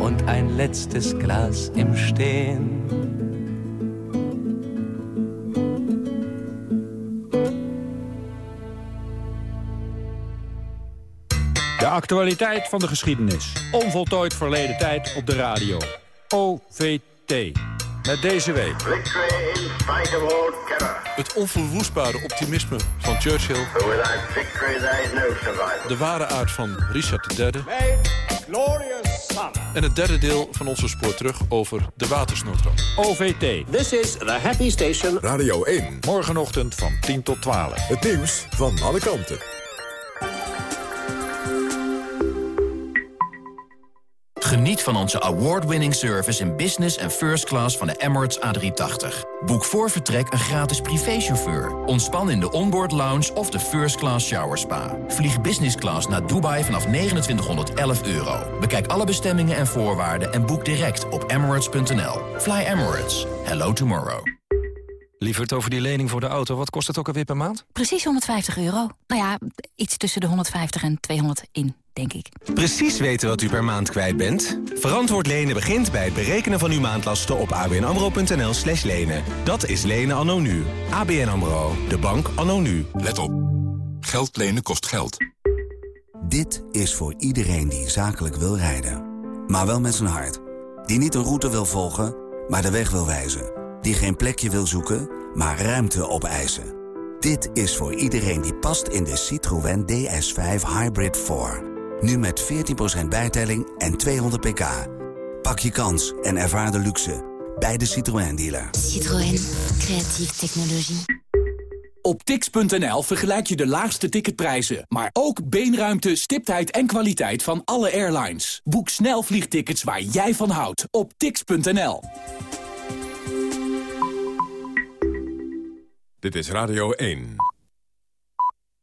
und ein letztes Glas im Stehen. De actualiteit van de geschiedenis. Onvoltooid verleden tijd op de radio. OVT. Met deze week. Het onverwoestbare optimisme van Churchill. De ware aard van Richard III. En het derde deel van onze spoor terug over de watersnoodramp. OVT. This is the happy station. Radio 1. Morgenochtend van 10 tot 12. Het nieuws van alle kanten. Geniet van onze award-winning service in business en first class van de Emirates A380. Boek voor vertrek een gratis privéchauffeur. Ontspan in de onboard lounge of de first class shower spa. Vlieg business class naar Dubai vanaf 2911 euro. Bekijk alle bestemmingen en voorwaarden en boek direct op emirates.nl. Fly Emirates. Hello tomorrow. Lieverd, over die lening voor de auto, wat kost het ook alweer per maand? Precies 150 euro. Nou ja, iets tussen de 150 en 200 in, denk ik. Precies weten wat u per maand kwijt bent? Verantwoord lenen begint bij het berekenen van uw maandlasten op abnamro.nl slash lenen. Dat is lenen anno nu. ABN AMRO, de bank anno nu. Let op. Geld lenen kost geld. Dit is voor iedereen die zakelijk wil rijden. Maar wel met zijn hart. Die niet een route wil volgen, maar de weg wil wijzen. Die geen plekje wil zoeken, maar ruimte opeisen. Dit is voor iedereen die past in de Citroën DS5 Hybrid 4. Nu met 14% bijtelling en 200 pk. Pak je kans en ervaar de luxe bij de Citroën dealer. Citroën, creatieve technologie. Op tix.nl vergelijk je de laagste ticketprijzen, maar ook beenruimte, stiptheid en kwaliteit van alle airlines. Boek snel vliegtickets waar jij van houdt op tix.nl. Dit is Radio 1.